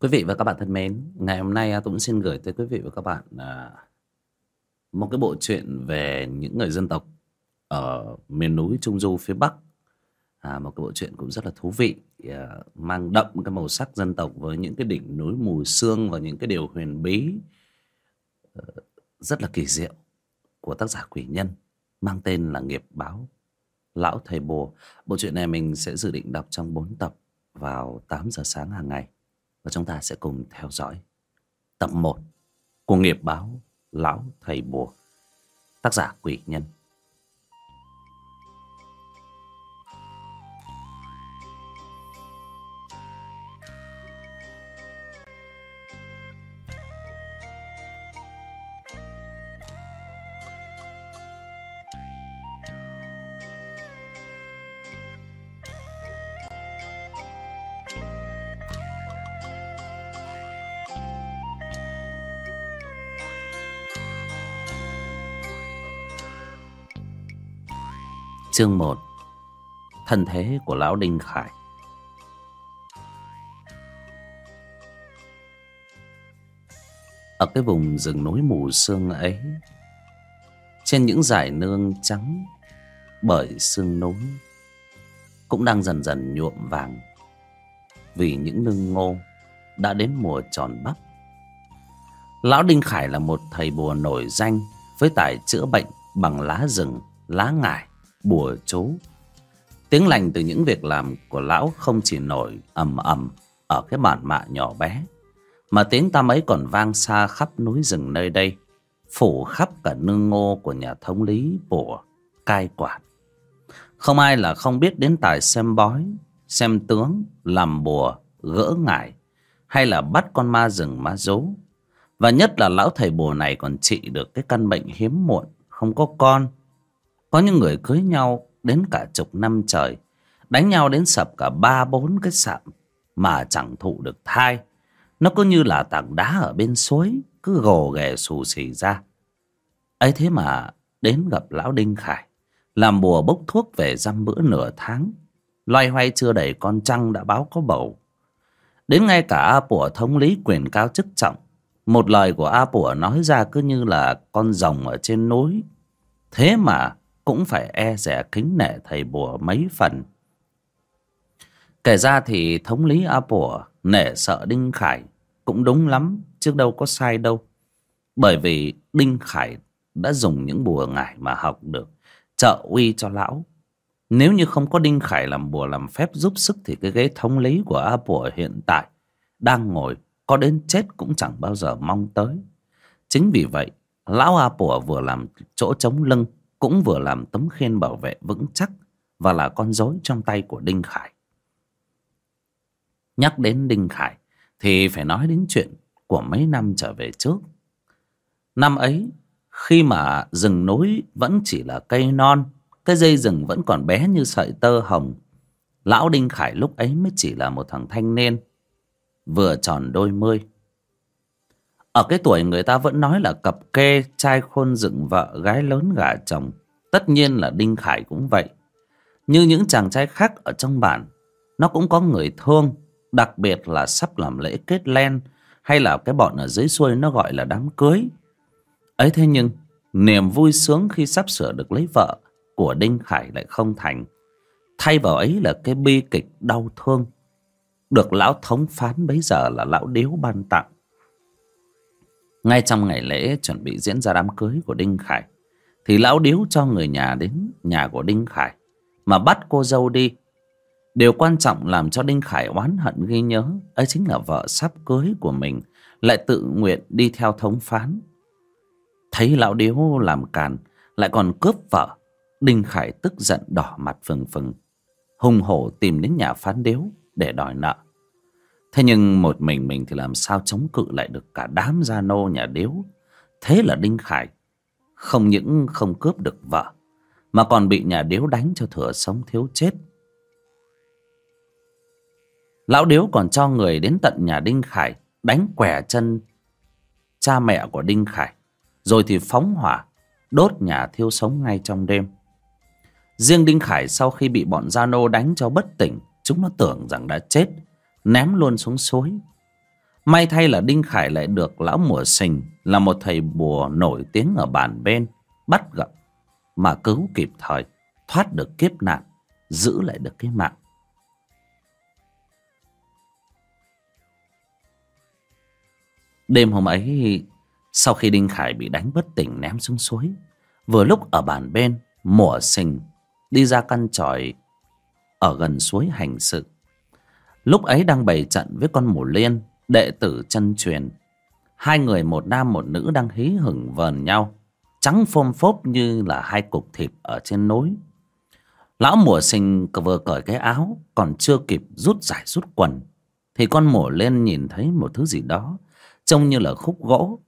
Quý vị và các bạn thân mến, ngày hôm nay à, tôi cũng xin gửi tới quý vị và các bạn à, một cái bộ truyện về những người dân tộc ở miền núi Trung Du phía Bắc. À, một cái bộ truyện cũng rất là thú vị, à, mang đậm cái màu sắc dân tộc với những cái đỉnh núi mù sương và những cái điều huyền bí à, rất là kỳ diệu của tác giả Quỷ Nhân mang tên là Nghiệp Báo Lão Thầy Bùa. Bộ truyện này mình sẽ dự định đọc trong 4 tập vào 8 giờ sáng hàng ngày. Và chúng ta sẽ cùng theo dõi tập 1 của nghiệp báo Lão Thầy Bùa. Tác giả Quỷ Nhân. Chương 1 Thân thế của Lão Đinh Khải. Ở cái vùng rừng núi mù sương ấy Trên những dải nương trắng Bởi sương núi Cũng đang dần dần nhuộm vàng Vì những nương ngô Đã đến mùa tròn bắp Lão Đinh Khải là một thầy bùa nổi danh Với tài chữa bệnh bằng lá rừng, lá ngải bùa chú. Tiếng lành từ những việc làm của lão không chỉ nổi ầm ầm ở cái bản mạ nhỏ bé, mà tiếng tam ấy còn vang xa khắp núi rừng nơi đây, phủ khắp cả nương ngô của nhà thống lý bùa cai quản. Không ai là không biết đến tài xem bói, xem tướng, làm bùa, gỡ ngải, hay là bắt con ma rừng ma dấu và nhất là lão thầy bùa này còn trị được cái căn bệnh hiếm muộn, không có con có những người cưới nhau đến cả chục năm trời, Đánh nhau đến sập cả ba bốn cái sạm Mà chẳng thụ được thai. Nó cứ như là tảng đá ở bên suối, Cứ gồ ghề xù xì ra. Ấy thế mà đến gặp lão Đinh Khải, Làm bùa bốc thuốc về dăm bữa nửa tháng. Loay hoay chưa đầy con trăng đã báo có bầu. Đến ngay cả A Pủa thống lý quyền cao chức trọng, Một lời của A Pủa nói ra cứ như là con rồng ở trên núi. Thế mà cũng phải e rẻ kính nể thầy bùa mấy phần. Kể ra thì thống lý A bùa nể sợ Đinh Khải cũng đúng lắm, chứ đâu có sai đâu. Bởi vì Đinh Khải đã dùng những bùa ngải mà học được, trợ uy cho lão. Nếu như không có Đinh Khải làm bùa làm phép giúp sức thì cái ghế thống lý của A bùa hiện tại đang ngồi có đến chết cũng chẳng bao giờ mong tới. Chính vì vậy, lão A bùa vừa làm chỗ chống lưng cũng vừa làm tấm khiên bảo vệ vững chắc và là con rối trong tay của Đinh Khải. Nhắc đến Đinh Khải thì phải nói đến chuyện của mấy năm trở về trước. Năm ấy, khi mà rừng núi vẫn chỉ là cây non, cái dây rừng vẫn còn bé như sợi tơ hồng, lão Đinh Khải lúc ấy mới chỉ là một thằng thanh niên, vừa tròn đôi mươi. Ở cái tuổi người ta vẫn nói là cặp kê trai khôn dựng vợ gái lớn gả chồng. Tất nhiên là Đinh Khải cũng vậy. Như những chàng trai khác ở trong bản, nó cũng có người thương, đặc biệt là sắp làm lễ kết len hay là cái bọn ở dưới xuôi nó gọi là đám cưới. Ấy thế nhưng, niềm vui sướng khi sắp sửa được lấy vợ của Đinh Khải lại không thành. Thay vào ấy là cái bi kịch đau thương. Được lão thống phán bấy giờ là lão điếu ban tặng. Ngay trong ngày lễ chuẩn bị diễn ra đám cưới của Đinh Khải, Thì lão điếu cho người nhà đến nhà của Đinh Khải Mà bắt cô dâu đi. Điều quan trọng làm cho Đinh Khải oán hận ghi nhớ ấy chính là vợ sắp cưới của mình Lại tự nguyện đi theo thống phán. Thấy lão điếu làm càn, Lại còn cướp vợ, Đinh Khải tức giận đỏ mặt phừng phừng, Hùng hổ tìm đến nhà phán điếu Để đòi nợ. Thế nhưng một mình mình thì làm sao chống cự lại được cả đám gia nô nhà điếu. Thế là Đinh Khải không những không cướp được vợ, mà còn bị nhà điếu đánh cho thừa sống thiếu chết. Lão điếu còn cho người đến tận nhà Đinh Khải đánh quẻ chân cha mẹ của Đinh Khải, rồi thì phóng hỏa, đốt nhà thiêu sống ngay trong đêm. Riêng Đinh Khải sau khi bị bọn Gia Nô đánh cho bất tỉnh, chúng nó tưởng rằng đã chết, ném luôn xuống suối. may thay là đinh khải lại được lão mùa sình là một thầy bùa nổi tiếng ở bản bên, bắt gặp mà cứu kịp thời, thoát được kiếp nạn, giữ lại được cái mạng đêm hôm ấy, sau khi đinh khải bị đánh bất tỉnh ném xuống suối, vừa lúc ở bàn bên, mùa sình đi ra căn tròi ở gần suối hành sự lúc ấy đang bày trận với con mù liên, đệ tử chân truyền. Hai người một nam một nữ đang hí hửng vờn nhau, trắng phôm phốp như là hai cục thịt ở trên núi. Lão mùa sinh vừa cởi cái áo, còn chưa kịp rút giải rút quần, thì con mổ lên nhìn thấy một thứ gì đó, trông như là khúc gỗ.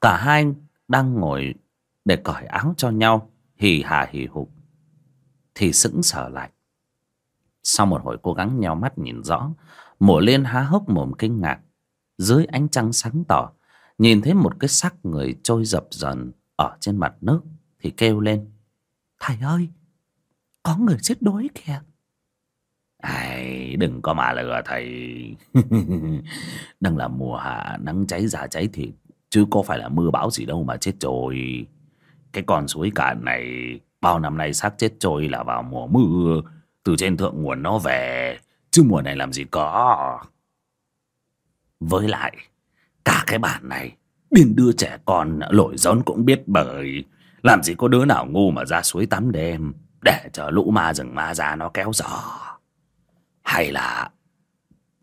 Cả hai đang ngồi để cởi áo cho nhau, hì hà hì hục, thì sững sờ lại sau một hồi cố gắng nheo mắt nhìn rõ, mổ lên há hốc mồm kinh ngạc, dưới ánh trăng sáng tỏ, nhìn thấy một cái xác người trôi dập dần ở trên mặt nước, thì kêu lên, thầy ơi, có người chết đuối kìa. Ai, đừng có mà lừa thầy. Đang là mùa hạ, nắng cháy già cháy thịt, chứ có phải là mưa bão gì đâu mà chết trôi. Cái con suối cạn này, bao năm nay xác chết trôi là vào mùa mưa từ trên thượng nguồn nó về, chứ mùa này làm gì có. Với lại, cả cái bản này Biên đưa trẻ con lội gión cũng biết bởi Làm gì có đứa nào ngu mà ra suối tắm đêm, Để chờ lũ ma rừng ma ra nó kéo giò. Hay là,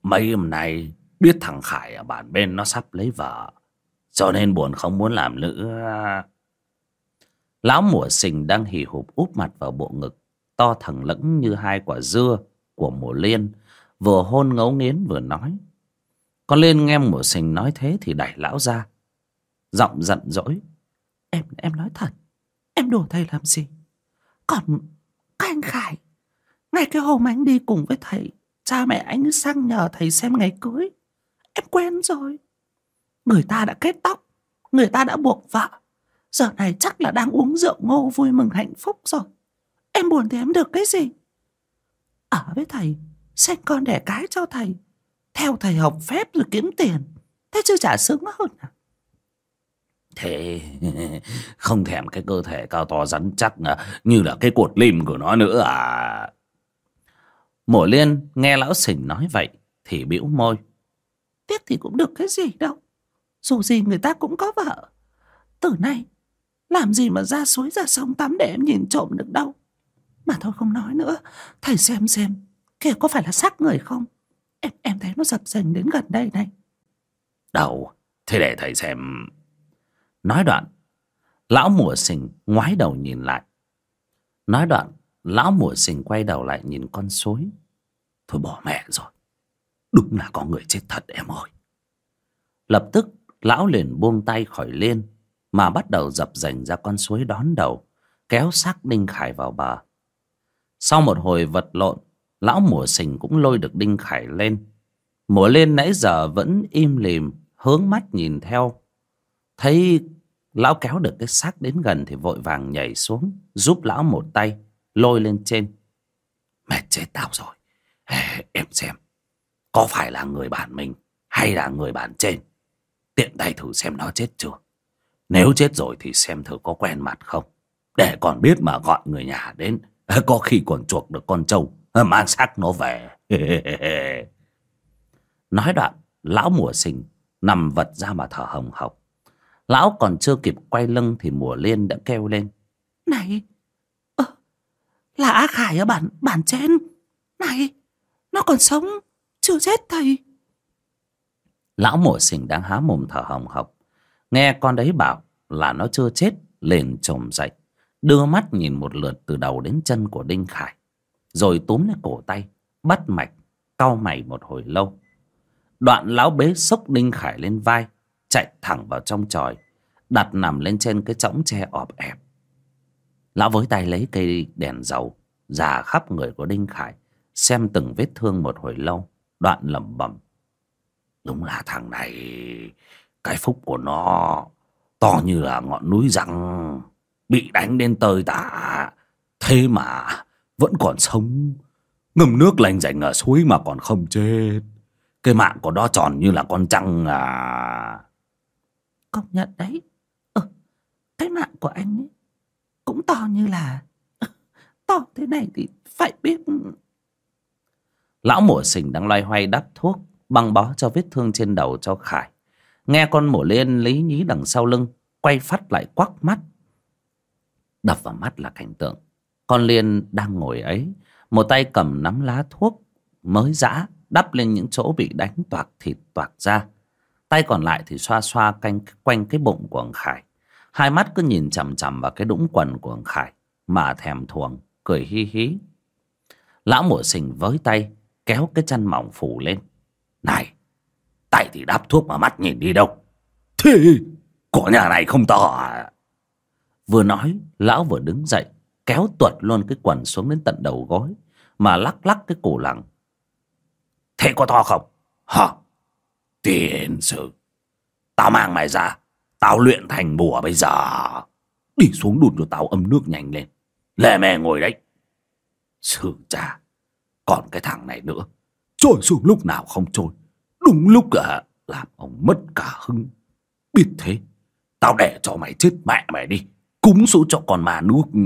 Mấy hôm nay Biết thằng Khải ở bản bên nó sắp lấy vợ, Cho nên buồn không muốn làm nữa. Lão mùa sình đang hì hụp úp mặt vào bộ ngực. To thẳng lẫn như hai quả dưa Của mùa liên, Vừa hôn ngấu nghiến vừa nói. Con lên nghe mùa sình nói thế Thì đẩy lão ra. Giọng giận dỗi, em em nói thật, em đùa thầy làm gì? Còn các anh khải, ngay cái hôm anh đi cùng với thầy, cha mẹ anh sang nhờ thầy xem ngày cưới. Em quen rồi. Người ta đã kết tóc, người ta đã buộc vợ, giờ này chắc là đang uống rượu ngô vui mừng hạnh phúc rồi em buồn thì em được cái gì ở với thầy sinh con đẻ cái cho thầy theo thầy học phép rồi kiếm tiền thế chứ chả sướng hơn à Thế không thèm cái cơ thể cao to rắn chắc như là cái cột lim của nó nữa à. Mổ liên nghe lão sình nói vậy thì bĩu môi. Tiếc thì cũng được cái gì đâu. Dù gì người ta cũng có vợ. Từ nay làm gì mà ra suối ra sông tắm để em nhìn trộm được đâu. Mà thôi không nói nữa. Thầy xem xem. kia có phải là xác người không? Em em thấy nó dập dềnh đến gần đây này. Đâu? Thế để thầy xem Nói đoạn, Lão mùa sình ngoái đầu nhìn lại Nói đoạn, Lão mùa sình quay đầu lại nhìn con suối Thôi bỏ mẹ rồi Đúng là có người chết thật em ơi Lập tức, Lão liền buông tay khỏi lên Mà bắt đầu dập dành ra con suối đón đầu, Kéo xác Đinh Khải vào bờ sau một hồi vật lộn Lão mùa sình cũng lôi được Đinh Khải lên. Mùa lên nãy giờ vẫn im lìm Hướng mắt nhìn theo. Thấy lão kéo được cái xác đến gần thì vội vàng nhảy xuống giúp lão một tay lôi lên trên. Mệt chết tao rồi. Ê, em xem có phải là người bạn mình hay là người bạn trên? Tiện tay thử xem nó chết chưa? Nếu chết rồi thì xem thử có quen mặt không? Để còn biết mà gọi người nhà đến. có khi còn chuộc được con trâu mang xác nó về nói đoạn lão mùa sinh nằm vật ra mà thở hồng hộc Lão còn chưa kịp quay lưng thì mùa liên đã kêu lên. Này, ơ, là Á Khải ở bản, bản trên. Này, nó còn sống, chưa chết thầy. Lão mùa sình đang há mồm thở hồng hộc. Nghe con đấy bảo là nó chưa chết, liền trồm dậy. Đưa mắt nhìn một lượt từ đầu đến chân của Đinh Khải. Rồi túm lấy cổ tay, bắt mạch, cau mày một hồi lâu. Đoạn lão bế sốc Đinh Khải lên vai chạy thẳng vào trong tròi đặt nằm lên trên cái chõng tre ọp ẹp lão với tay lấy cây đèn dầu già khắp người của đinh khải xem từng vết thương một hồi lâu đoạn lẩm bẩm đúng là thằng này cái phúc của nó to như là ngọn núi răng bị đánh đến tơi tả. Thế mà vẫn còn sống. Ngâm nước lành rảnh ở suối mà còn không chết. Cái mạng của đó tròn như là con trăng à. Công nhận đấy. Ừ, Cái mạng của anh ấy Cũng to như là To thế này thì phải biết. Lão mổ sình đang loay hoay đắp thuốc Băng bó cho vết thương trên đầu cho Khải. Nghe con mổ liên lý nhí đằng sau lưng Quay phát lại quắc mắt Đập vào mắt là cảnh tượng. Con liên đang ngồi ấy, Một tay cầm nắm lá thuốc Mới giã, Đắp lên những chỗ bị đánh toạc thịt toạc ra Tay còn lại thì xoa xoa canh, quanh cái bụng của ông Khải. Hai mắt cứ nhìn chằm chằm vào cái đũng quần của ông Khải, Mà thèm thuồng, Cười hi hí. Lão mổ sình với tay, Kéo cái chăn mỏng phủ lên. Này, Tay thì đắp thuốc mà mắt nhìn đi đâu? Thì, Của nhà này không to à Vừa nói Lão vừa đứng dậy Kéo tuột luôn cái quần xuống đến tận đầu gối Mà lắc lắc cái cổ lẳng Thế có to không? Hả? Tiền sự Tao mang mày ra Tao luyện thành bùa bây giờ. Đi xuống đụt cho tao âm nước nhanh lên. Lè mè ngồi đấy. Sư cha Còn cái thằng này nữa. Trôi xuống lúc nào không trôi. Đúng lúc à, làm ông mất cả hưng Biết thế Tao để cho mày chết mẹ mày đi. Cúng số cho con mà nước ừ.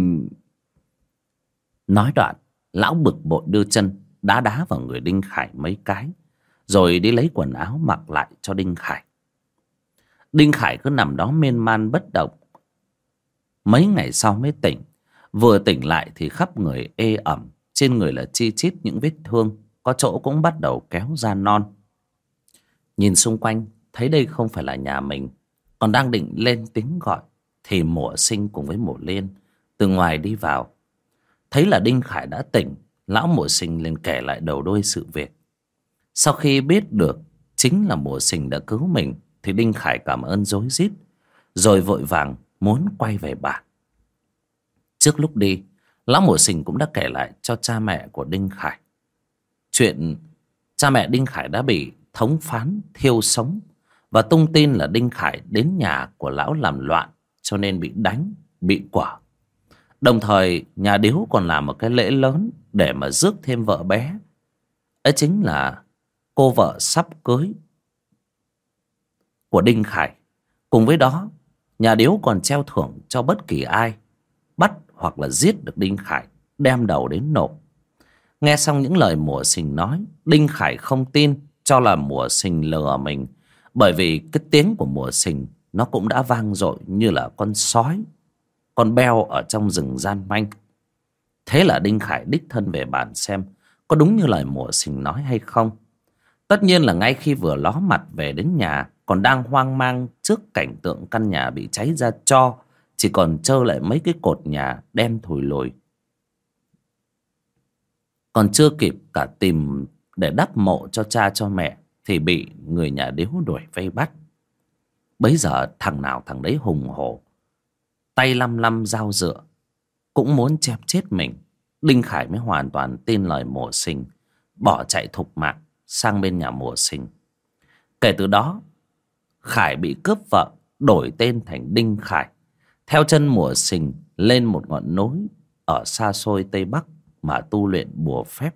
Nói đoạn, Lão bực bội đưa chân, Đá đá vào người Đinh Khải mấy cái, Rồi đi lấy quần áo mặc lại cho Đinh Khải. Đinh Khải cứ nằm đó miên man bất động. Mấy ngày sau mới tỉnh, Vừa tỉnh lại thì khắp người ê ẩm, Trên người là chi chít những vết thương, Có chỗ cũng bắt đầu kéo ra non. Nhìn xung quanh, Thấy đây không phải là nhà mình, Còn đang định lên tiếng gọi. Thì mùa sinh cùng với mùa liên, Từ ngoài đi vào. Thấy là Đinh Khải đã tỉnh, Lão mùa sinh liền kể lại đầu đôi sự việc. Sau khi biết được Chính là mùa sinh đã cứu mình, Thì Đinh Khải cảm ơn dối rít, Rồi vội vàng muốn quay về bản Trước lúc đi, Lão mùa sinh cũng đã kể lại cho cha mẹ của Đinh Khải. Chuyện cha mẹ Đinh Khải đã bị thống phán thiêu sống và tung tin là Đinh Khải đến nhà của lão làm loạn cho nên bị đánh, bị quả. Đồng thời nhà điếu còn làm một cái lễ lớn để mà rước thêm vợ bé. Ấy chính là cô vợ sắp cưới của Đinh Khải. Cùng với đó, nhà điếu còn treo thưởng cho bất kỳ ai bắt hoặc là giết được Đinh Khải, đem đầu đến nộp. Nghe xong những lời mùa sình nói, Đinh Khải không tin cho là mùa sinh lừa mình bởi vì cái tiếng của mùa sinh nó cũng đã vang dội như là con sói, con beo ở trong rừng gian manh. Thế là đinh khải đích thân về bàn xem có đúng như lời mùa xình nói hay không. Tất nhiên là ngay khi vừa ló mặt về đến nhà, còn đang hoang mang trước cảnh tượng căn nhà bị cháy ra cho, chỉ còn trơ lại mấy cái cột nhà đen thùi lùi. Còn chưa kịp cả tìm để đắp mộ cho cha cho mẹ thì bị người nhà điếu đuổi vây bắt bấy giờ thằng nào thằng đấy hùng hổ. Tay lăm lăm dao dựa. Cũng muốn chém chết mình. Đinh khải mới hoàn toàn tin lời mùa sinh. Bỏ chạy thục mạng sang bên nhà mùa sinh. Kể từ đó, khải bị cướp vợ, đổi tên thành đinh khải. Theo chân mùa sinh lên một ngọn núi ở xa xôi tây bắc mà tu luyện bùa phép.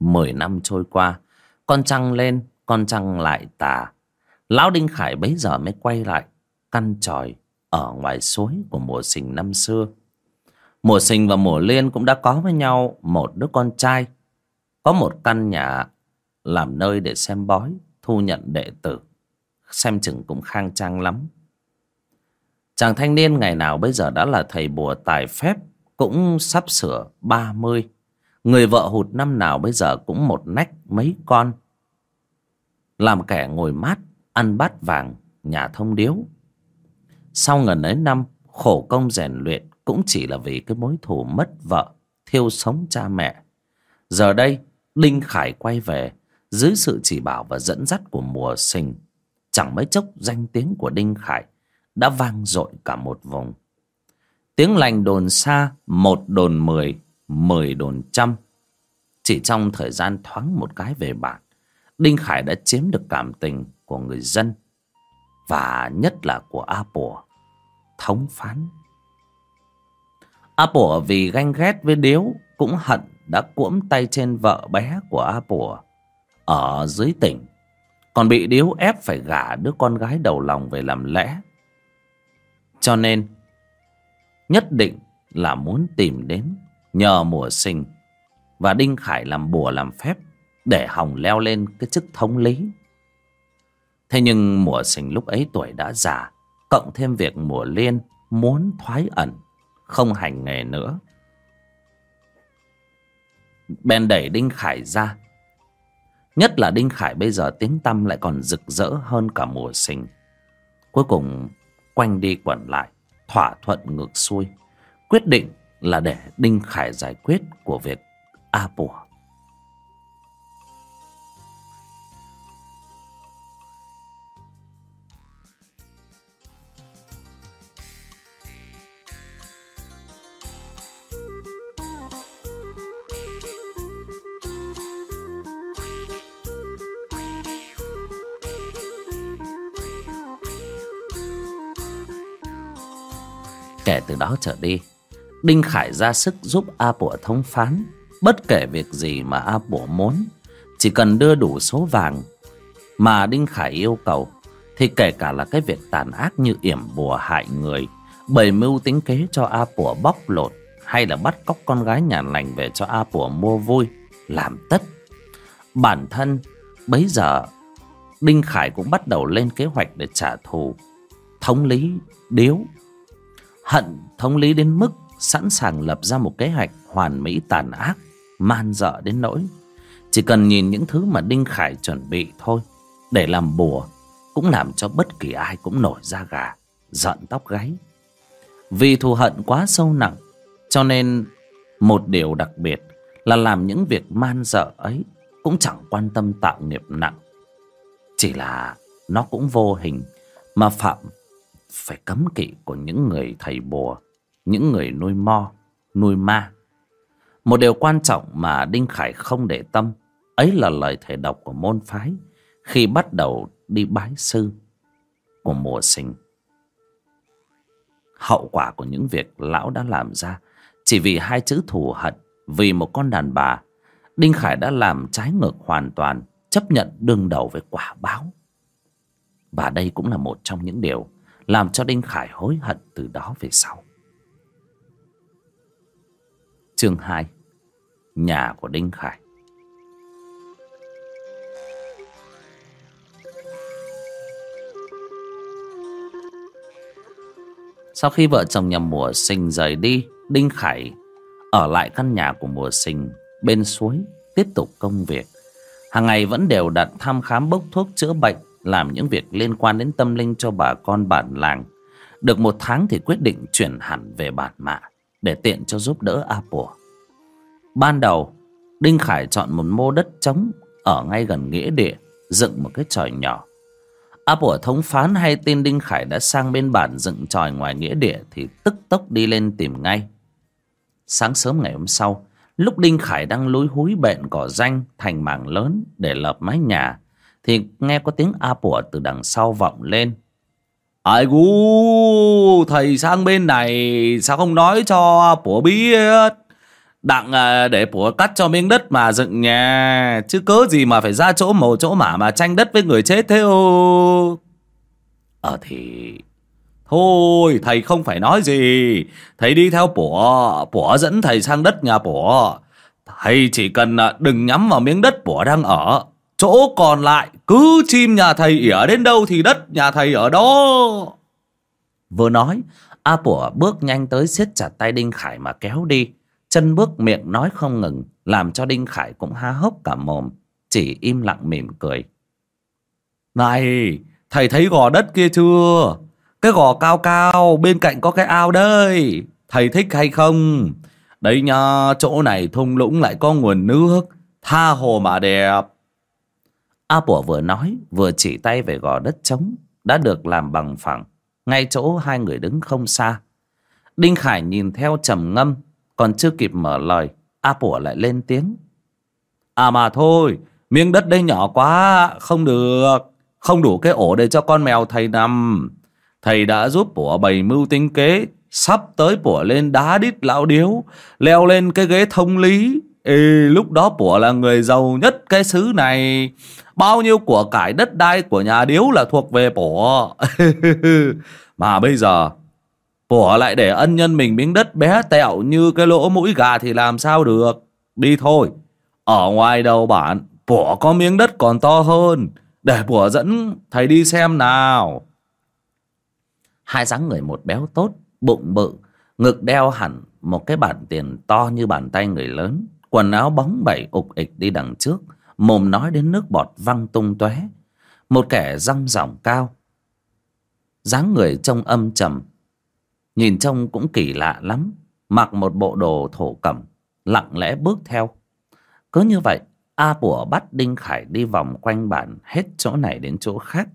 Mười năm trôi qua, Con trăng lên, Con trăng lại tà. Lão Đinh Khải bấy giờ mới quay lại Căn tròi ở ngoài suối của mùa sinh năm xưa. Mùa sinh và mùa liên cũng đã có với nhau Một đứa con trai. Có một căn nhà Làm nơi để xem bói Thu nhận đệ tử Xem chừng cũng khang trang lắm. Chàng thanh niên ngày nào bây giờ đã là thầy bùa tài phép Cũng sắp sửa ba mươi. Người vợ hụt năm nào bây giờ cũng một nách mấy con. Làm kẻ ngồi mát, ăn bát vàng, nhà thông điếu. Sau ngần ấy năm, khổ công rèn luyện cũng chỉ là vì cái mối thù mất vợ, thiêu sống cha mẹ. Giờ đây, Đinh Khải quay về, dưới sự chỉ bảo và dẫn dắt của mùa sinh. Chẳng mấy chốc danh tiếng của Đinh Khải đã vang dội cả một vùng. Tiếng lành đồn xa, một đồn mười, mười đồn trăm chỉ trong thời gian thoáng một cái về bản đinh khải đã chiếm được cảm tình của người dân, và nhất là của a pùa thống phán. A pùa vì ganh ghét với điếu cũng hận đã cuỗm tay trên vợ bé của a pùa ở dưới tỉnh, còn bị điếu ép phải gả đứa con gái đầu lòng về làm lẽ. Cho nên, nhất định là muốn tìm đến nhờ mùa sinh và đinh khải làm bùa làm phép để hòng leo lên cái chức thống lý thế nhưng mùa sinh lúc ấy tuổi đã già, cộng thêm việc mùa liên muốn thoái ẩn, không hành nghề nữa. Bèn đẩy đinh khải ra. Nhất là đinh khải bây giờ tiếng tăm lại còn rực rỡ hơn cả mùa sinh cuối cùng, quanh đi quẩn lại, thỏa thuận ngược xuôi, quyết định là để đinh khải giải quyết của việc a bùa. Từ đó trở đi. Đinh Khải ra sức giúp A Bủa thông phán. Bất kể việc gì mà A Bủa muốn, Chỉ cần đưa đủ số vàng Mà Đinh Khải yêu cầu, Thì kể cả là cái việc tàn ác như yểm bùa hại người, Bày mưu tính kế cho A Bủa bóc lột, Hay là bắt cóc con gái nhà lành về cho A Bủa mua vui, Làm tất. Bản thân, bấy giờ, Đinh Khải cũng bắt đầu lên kế hoạch để trả thù, Thống lý, điếu hận thống lý đến mức sẵn sàng lập ra một kế hoạch hoàn mỹ tàn ác, man dợ đến nỗi. Chỉ cần nhìn những thứ mà đinh khải chuẩn bị thôi, để làm bùa cũng làm cho bất kỳ ai cũng nổi da gà, giận tóc gáy. Vì thù hận quá sâu nặng, cho nên một điều đặc biệt là làm những việc man dợ ấy cũng chẳng quan tâm tạo nghiệp nặng. Chỉ là nó cũng vô hình mà phạm phải cấm kỵ của những người thầy bùa, những người nuôi mo, nuôi ma. Một điều quan trọng mà Đinh Khải không để tâm, ấy là lời thầy độc của môn phái khi bắt đầu đi bái sư của mùa sinh. Hậu quả của những việc lão đã làm ra chỉ vì hai chữ thù hận, vì một con đàn bà, Đinh Khải đã làm trái ngược hoàn toàn, chấp nhận đương đầu với quả báo. Và đây cũng là một trong những điều làm cho Đinh Khải hối hận từ đó về sau. Chương 2 Nhà của Đinh Khải Sau khi vợ chồng nhà mùa sinh rời đi, Đinh Khải ở lại căn nhà của mùa sinh bên suối, tiếp tục công việc hàng ngày vẫn đều đặt thăm khám bốc thuốc chữa bệnh làm những việc liên quan đến tâm linh cho bà con bản làng. Được một tháng thì quyết định chuyển hẳn về bản mạ để tiện cho giúp đỡ A Pùa. Ban đầu, Đinh Khải chọn một mô đất trống ở ngay gần nghĩa địa, dựng một cái tròi nhỏ. A Pùa thống phán hay tin Đinh Khải đã sang bên bản dựng tròi ngoài nghĩa địa thì tức tốc đi lên tìm ngay. Sáng sớm ngày hôm sau, lúc Đinh Khải đang lúi húi bện cỏ danh thành mảng lớn để lợp mái nhà thì nghe có tiếng a pủa từ đằng sau vọng lên. Ai gu thầy sang bên này sao không nói cho pủa biết? Đặng à, để pủa cắt cho miếng đất mà dựng nhà chứ cớ gì mà phải ra chỗ mồ chỗ mả mà tranh đất với người chết thế ô? Ờ thì thôi thầy không phải nói gì. Thầy đi theo pủa pủa dẫn thầy sang đất nhà pủa thầy chỉ cần à, đừng nhắm vào miếng đất pủa đang ở Chỗ còn lại cứ chim nhà thầy ỉa đến đâu thì đất nhà thầy ở đó. Vừa nói, A Pủa bước nhanh tới siết chặt tay Đinh Khải mà kéo đi. Chân bước miệng nói không ngừng, làm cho Đinh Khải cũng há hốc cả mồm, chỉ im lặng mỉm cười. Này, thầy thấy gò đất kia chưa? Cái gò cao cao, bên cạnh có cái ao đây. Thầy thích hay không? Đấy nha, chỗ này thung lũng lại có nguồn nước, tha hồ mà đẹp. A Bủa vừa nói vừa chỉ tay về gò đất trống đã được làm bằng phẳng ngay chỗ hai người đứng không xa. Đinh Khải nhìn theo trầm ngâm còn chưa kịp mở lời A Bủa lại lên tiếng. À mà thôi miếng đất đây nhỏ quá không được không đủ cái ổ để cho con mèo thầy nằm. Thầy đã giúp Bủa bày mưu tính kế sắp tới Bủa lên đá đít lão điếu leo lên cái ghế thông lý Ê, lúc đó bủa là người giàu nhất cái xứ này. Bao nhiêu của cải đất đai của nhà điếu là thuộc về bổ Mà bây giờ bổ lại để ân nhân mình miếng đất bé tẹo như cái lỗ mũi gà thì làm sao được. Đi thôi. Ở ngoài đầu bản bổ có miếng đất còn to hơn. Để bổ dẫn thầy đi xem nào. Hai dáng người một béo tốt, bụng bự, ngực đeo hẳn một cái bản tiền to như bàn tay người lớn quần áo bóng bẩy ục ịch đi đằng trước mồm nói đến nước bọt văng tung tóe. Một kẻ răng ròng cao, dáng người trông âm trầm, nhìn trông cũng kỳ lạ lắm, mặc một bộ đồ thổ cẩm, lặng lẽ bước theo. Cứ như vậy, a bủa bắt đinh khải đi vòng quanh bản hết chỗ này đến chỗ khác.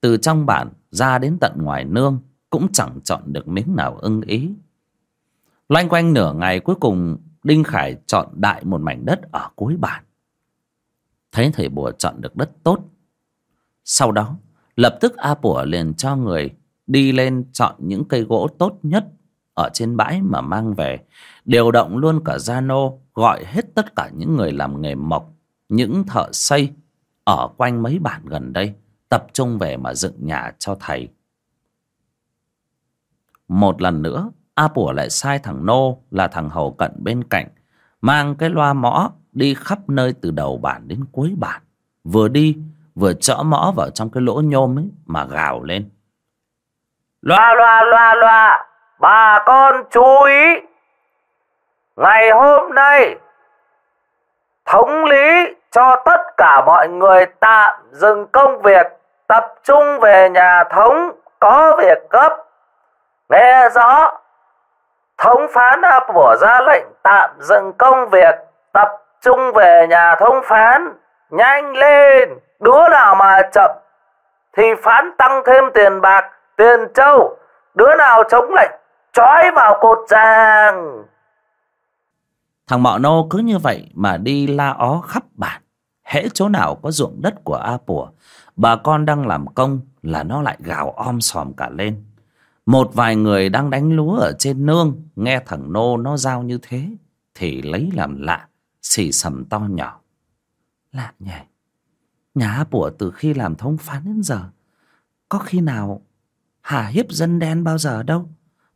Từ trong bản ra đến tận ngoài nương, cũng chẳng chọn được miếng nào ưng ý. Loanh quanh nửa ngày cuối cùng, đinh khải chọn đại một mảnh đất ở cuối bản thấy thầy bùa chọn được đất tốt. Sau đó, lập tức a bùa liền cho người đi lên chọn những cây gỗ tốt nhất ở trên bãi mà mang về, điều động luôn cả gia nô gọi hết tất cả những người làm nghề mộc, những thợ xây ở quanh mấy bản gần đây, tập trung về mà dựng nhà cho thầy. Một lần nữa, a bùa lại sai thằng nô là thằng hầu cận bên cạnh, mang cái loa mõ đi khắp nơi từ đầu bản đến cuối bản. Vừa đi, vừa chõ mõ vào trong cái lỗ nhôm ấy mà gào lên. Loa loa loa loa, bà con chú ý. Ngày hôm nay, thống lý cho tất cả mọi người tạm dừng công việc, tập trung về nhà thống, có việc gấp. Nghe rõ, thống phán bổ ra lệnh tạm dừng công việc, tập trung về nhà thông phán nhanh lên. Đứa nào mà chậm thì phán tăng thêm tiền bạc tiền trâu. Đứa nào chống lệnh trói vào cột giang thằng mọ nô cứ như vậy mà đi la ó khắp bản. Hễ chỗ nào có ruộng đất của a Pùa, bà con đang làm công là nó lại gào om sòm cả lên. Một vài người đang đánh lúa ở trên nương nghe thằng nô nó giao như thế thì lấy làm lạ xì sầm to nhỏ. Lạ nhỉ nhà bủa từ khi làm thông phán đến giờ có khi nào hà hiếp dân đen bao giờ đâu?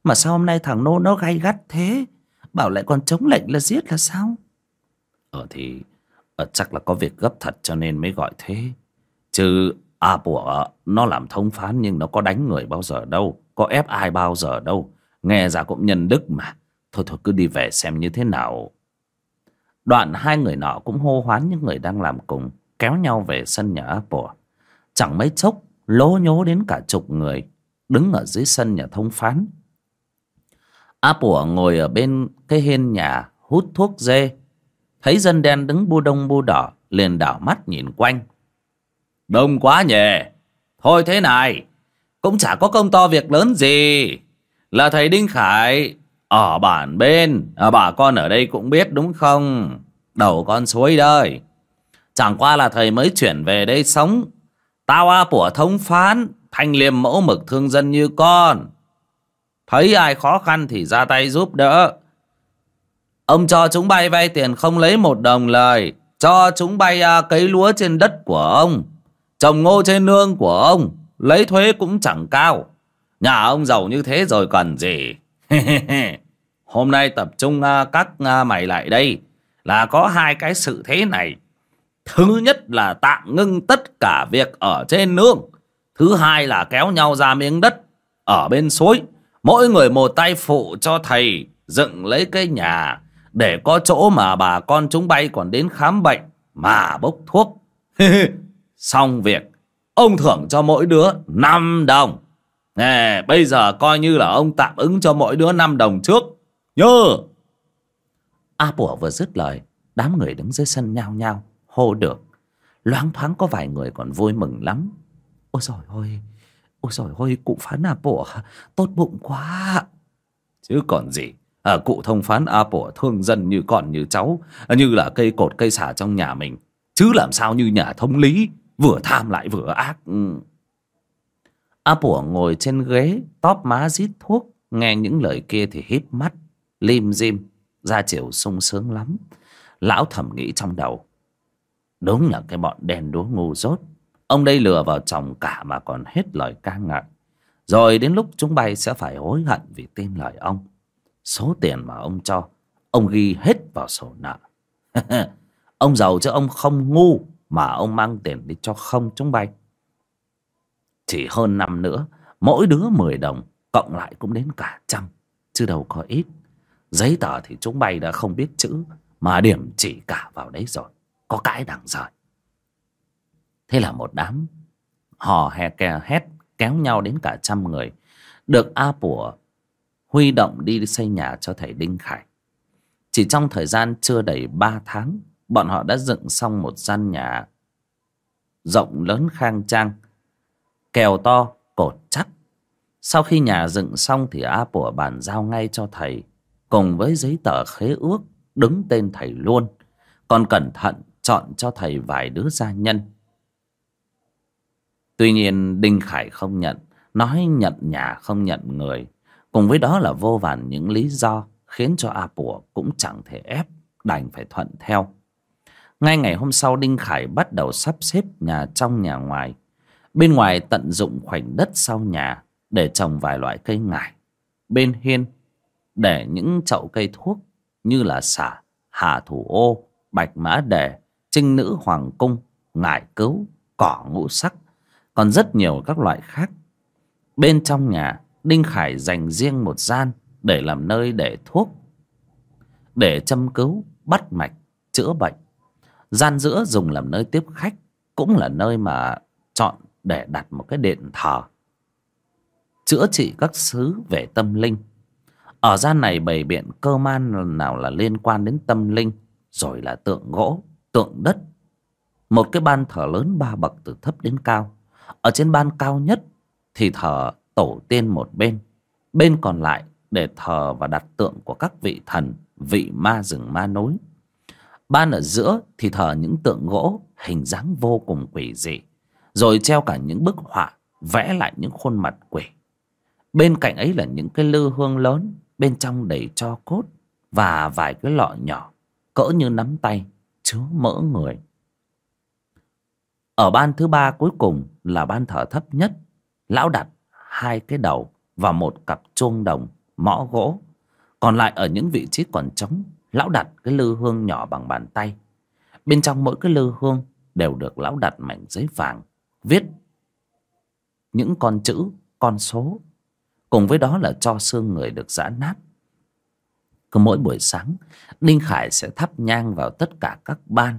Mà sao hôm nay thằng nô nó gay gắt thế? Bảo lại còn chống lệnh là giết là sao? Ờ thì ờ, chắc là có việc gấp thật cho nên mới gọi thế. Chứ à bủa ờ, nó làm thông phán nhưng nó có đánh người bao giờ đâu có ép ai bao giờ đâu. Nghe ra cũng nhân đức mà. Thôi thôi cứ đi về xem như thế nào đoạn hai người nọ cũng hô hoán những người đang làm cùng, kéo nhau về sân nhà apple. Chẳng mấy chốc, lố nhố đến cả chục người đứng ở dưới sân nhà thông phán. Apple ngồi ở bên cái hiên nhà, hút thuốc dê. Thấy dân đen đứng bu đông bu đỏ, liền đảo mắt nhìn quanh. Đông quá nhỉ! Thôi thế này, cũng chả có công to việc lớn gì. Là thầy đinh khải ở bản bên à, bà con ở đây cũng biết đúng không? Đầu con suối đây. Chẳng qua là thầy mới chuyển về đây sống. Tao a của thống phán thanh liêm mẫu mực thương dân như con. Thấy ai khó khăn thì ra tay giúp đỡ. Ông cho chúng bay vay tiền không lấy một đồng lời. Cho chúng bay à, cấy lúa trên đất của ông. Trồng ngô trên nương của ông. Lấy thuế cũng chẳng cao. Nhà ông giàu như thế rồi cần gì. hôm nay tập trung à, các à, mày lại đây là có hai cái sự thế này. Thứ nhất là tạm ngưng tất cả việc ở trên nương. Thứ hai là kéo nhau ra miếng đất ở bên suối. Mỗi người một tay phụ cho thầy dựng lấy cái nhà để có chỗ mà bà con chúng bay còn đến khám bệnh mà bốc thuốc. Xong việc, Ông thưởng cho mỗi đứa 5 đồng. Nè, bây giờ coi như là ông tạm ứng cho mỗi đứa 5 đồng trước. Nhớ! A Bủa vừa dứt lời, đám người đứng dưới sân nhao nhao, hô được. Loáng thoáng có vài người còn vui mừng lắm. Ôi trời ơi, ôi trời ơi, cụ phán A Bủa, tốt bụng quá. Chứ còn gì, à, cụ thông phán A Bủa thương dân như con như cháu, như là cây cột cây xả trong nhà mình. Chứ làm sao như nhà thông lý vừa tham lại vừa ác ừ a pủa ngồi trên ghế, tóp má rít thuốc, nghe những lời kia thì híp mắt, lim dim ra chiều sung sướng lắm. Lão thầm nghĩ trong đầu. Đúng là cái bọn đen đúa ngu dốt. Ông đây lừa vào chồng cả mà còn hết lời ca ngợi. Rồi đến lúc chúng bay sẽ phải hối hận vì tin lời ông. Số tiền mà ông cho, ông ghi hết vào sổ nợ. Ông giàu chứ ông không ngu mà ông mang tiền đi cho không chúng bay chỉ hơn năm nữa, mỗi đứa mười đồng, cộng lại cũng đến cả trăm, chứ đâu có ít. Giấy tờ thì chúng bay đã không biết chữ, mà điểm chỉ cả vào đấy rồi, có cái đằng rời. Thế là một đám hò hè kè hét kéo nhau đến cả trăm người, được a Pùa huy động đi xây nhà cho thầy đinh khải. Chỉ trong thời gian chưa đầy ba tháng, bọn họ đã dựng xong một gian nhà rộng lớn khang trang kèo to, cột chắc. Sau khi nhà dựng xong thì a pủa bàn giao ngay cho thầy, cùng với giấy tờ khế ước, đứng tên thầy luôn. Còn cẩn thận chọn cho thầy vài đứa gia nhân. Tuy nhiên, đinh khải không nhận, nói nhận nhà không nhận người. Cùng với đó là vô vàn những lý do khiến cho a pủa cũng chẳng thể ép, đành phải thuận theo. Ngay ngày hôm sau, đinh khải bắt đầu sắp xếp nhà trong nhà ngoài bên ngoài tận dụng khoảnh đất sau nhà để trồng vài loại cây ngải. Bên hiên để những chậu cây thuốc như là xả, hà thủ ô, bạch mã đề trinh nữ hoàng cung, ngải cứu, cỏ ngũ sắc, còn rất nhiều các loại khác. Bên trong nhà, đinh khải dành riêng một gian để làm nơi để thuốc, để châm cứu, bắt mạch, chữa bệnh. Gian giữa dùng làm nơi tiếp khách cũng là nơi mà chọn để đặt một cái điện thờ, chữa trị các xứ về tâm linh. Ở gian này bày biện cơ man nào là liên quan đến tâm linh, rồi là tượng gỗ, tượng đất. Một cái ban thờ lớn ba bậc từ thấp đến cao. Ở trên ban cao nhất thì thờ tổ tiên một bên. Bên còn lại để thờ và đặt tượng của các vị thần, vị ma rừng ma nối. Ban ở giữa thì thờ những tượng gỗ, hình dáng vô cùng quỷ dị rồi treo cả những bức họa, vẽ lại những khuôn mặt quỷ bên cạnh ấy là những cái lư hương lớn, bên trong đầy cho cốt và vài cái lọ nhỏ, cỡ như nắm tay, chứa mỡ người. Ở ban thứ ba cuối cùng là ban thờ thấp nhất, lão đặt hai cái đầu và một cặp chuông đồng, mõ gỗ. Còn lại ở những vị trí còn trống, lão đặt cái lư hương nhỏ bằng bàn tay. Bên trong mỗi cái lư hương đều được lão đặt mảnh giấy vàng viết những con chữ, con số. Cùng với đó là cho xương người được giã nát. Cứ mỗi buổi sáng, đinh khải sẽ thắp nhang vào tất cả các ban.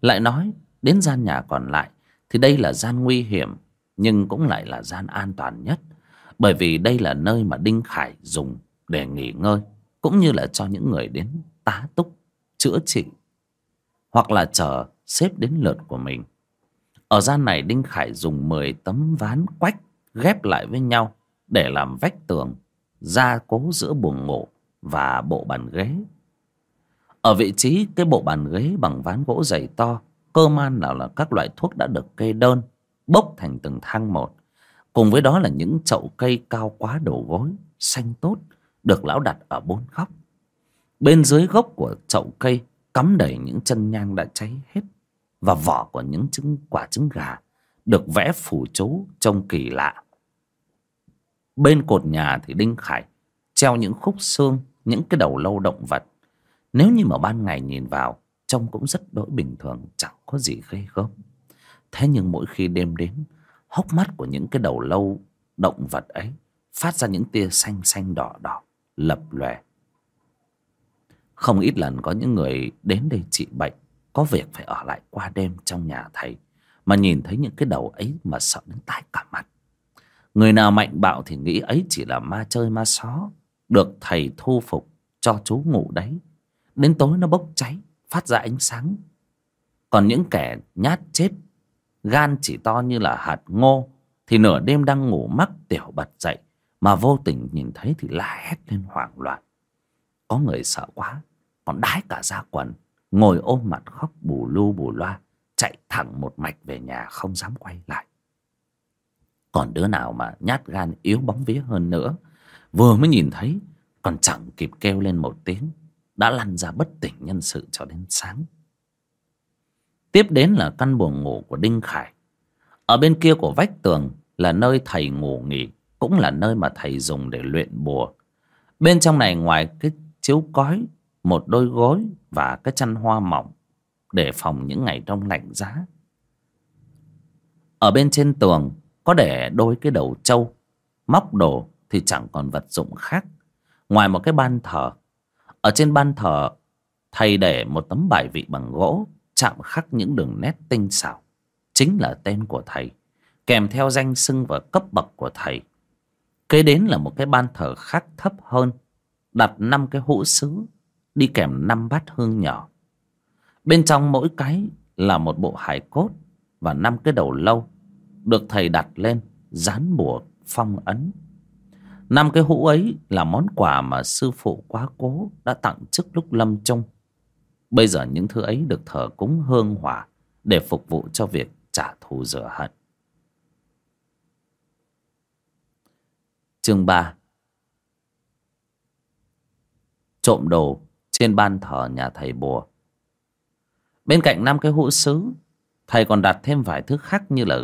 Lại nói, đến gian nhà còn lại, thì đây là gian nguy hiểm, nhưng cũng lại là gian an toàn nhất. Bởi vì đây là nơi mà đinh khải dùng để nghỉ ngơi, cũng như là cho những người đến tá túc, chữa trị, hoặc là chờ xếp đến lượt của mình ở gian này đinh khải dùng mười tấm ván quách ghép lại với nhau để làm vách tường, gia cố giữa buồng ngủ và bộ bàn ghế. Ở vị trí cái bộ bàn ghế bằng ván gỗ dày to, cơ man nào là các loại thuốc đã được kê đơn, bốc thành từng thang một. Cùng với đó là những chậu cây cao quá đầu gối, xanh tốt, được lão đặt ở bốn góc. Bên dưới gốc của chậu cây cắm đầy những chân nhang đã cháy hết và vỏ của những trứng, quả trứng gà được vẽ phủ chú trông kỳ lạ. Bên cột nhà thì đinh khải treo những khúc xương, những cái đầu lâu động vật. Nếu như mà ban ngày nhìn vào, trông cũng rất đỗi bình thường, chẳng có gì ghê gớm. Thế nhưng mỗi khi đêm đến, hốc mắt của những cái đầu lâu động vật ấy phát ra những tia xanh xanh đỏ đỏ, lập lòe. Không ít lần có những người đến đây trị bệnh có việc phải ở lại qua đêm trong nhà thầy, mà nhìn thấy những cái đầu ấy mà sợ đến tái cả mặt. Người nào mạnh bạo thì nghĩ ấy chỉ là ma chơi ma xó, được thầy thu phục cho chú ngủ đấy. Đến tối nó bốc cháy, phát ra ánh sáng. Còn những kẻ nhát chết, gan chỉ to như là hạt ngô, thì nửa đêm đang ngủ mắc tiểu bật dậy, mà vô tình nhìn thấy thì la hét lên hoảng loạn. Có người sợ quá, còn đái cả ra quần ngồi ôm mặt khóc bù lu bù loa, chạy thẳng một mạch về nhà không dám quay lại. Còn đứa nào mà nhát gan yếu bóng vía hơn nữa, vừa mới nhìn thấy, còn chẳng kịp kêu lên một tiếng, đã lăn ra bất tỉnh nhân sự cho đến sáng. Tiếp đến là căn buồng ngủ của đinh khải. Ở bên kia của vách tường là nơi thầy ngủ nghỉ, cũng là nơi mà thầy dùng để luyện bùa. Bên trong này ngoài cái chiếu cói một đôi gối và cái chăn hoa mỏng để phòng những ngày đông lạnh giá. Ở bên trên tường, có để đôi cái đầu trâu, móc đồ thì chẳng còn vật dụng khác. Ngoài một cái ban thờ, ở trên ban thờ thầy để một tấm bài vị bằng gỗ chạm khắc những đường nét tinh xảo, chính là tên của thầy, kèm theo danh xưng và cấp bậc của thầy. Kế đến là một cái ban thờ khác thấp hơn, đặt năm cái hũ sứ đi kèm năm bát hương nhỏ. Bên trong mỗi cái là một bộ hài cốt và năm cái đầu lâu được thầy đặt lên dán bùa phong ấn. Năm cái hũ ấy là món quà mà sư phụ quá cố đã tặng trước lúc lâm chung. Bây giờ những thứ ấy được thờ cúng hương hỏa để phục vụ cho việc trả thù rửa hận. Chương ba. Trộm đồ trên ban thờ nhà thầy bùa. Bên cạnh năm cái hũ sứ thầy còn đặt thêm vài thứ khác như là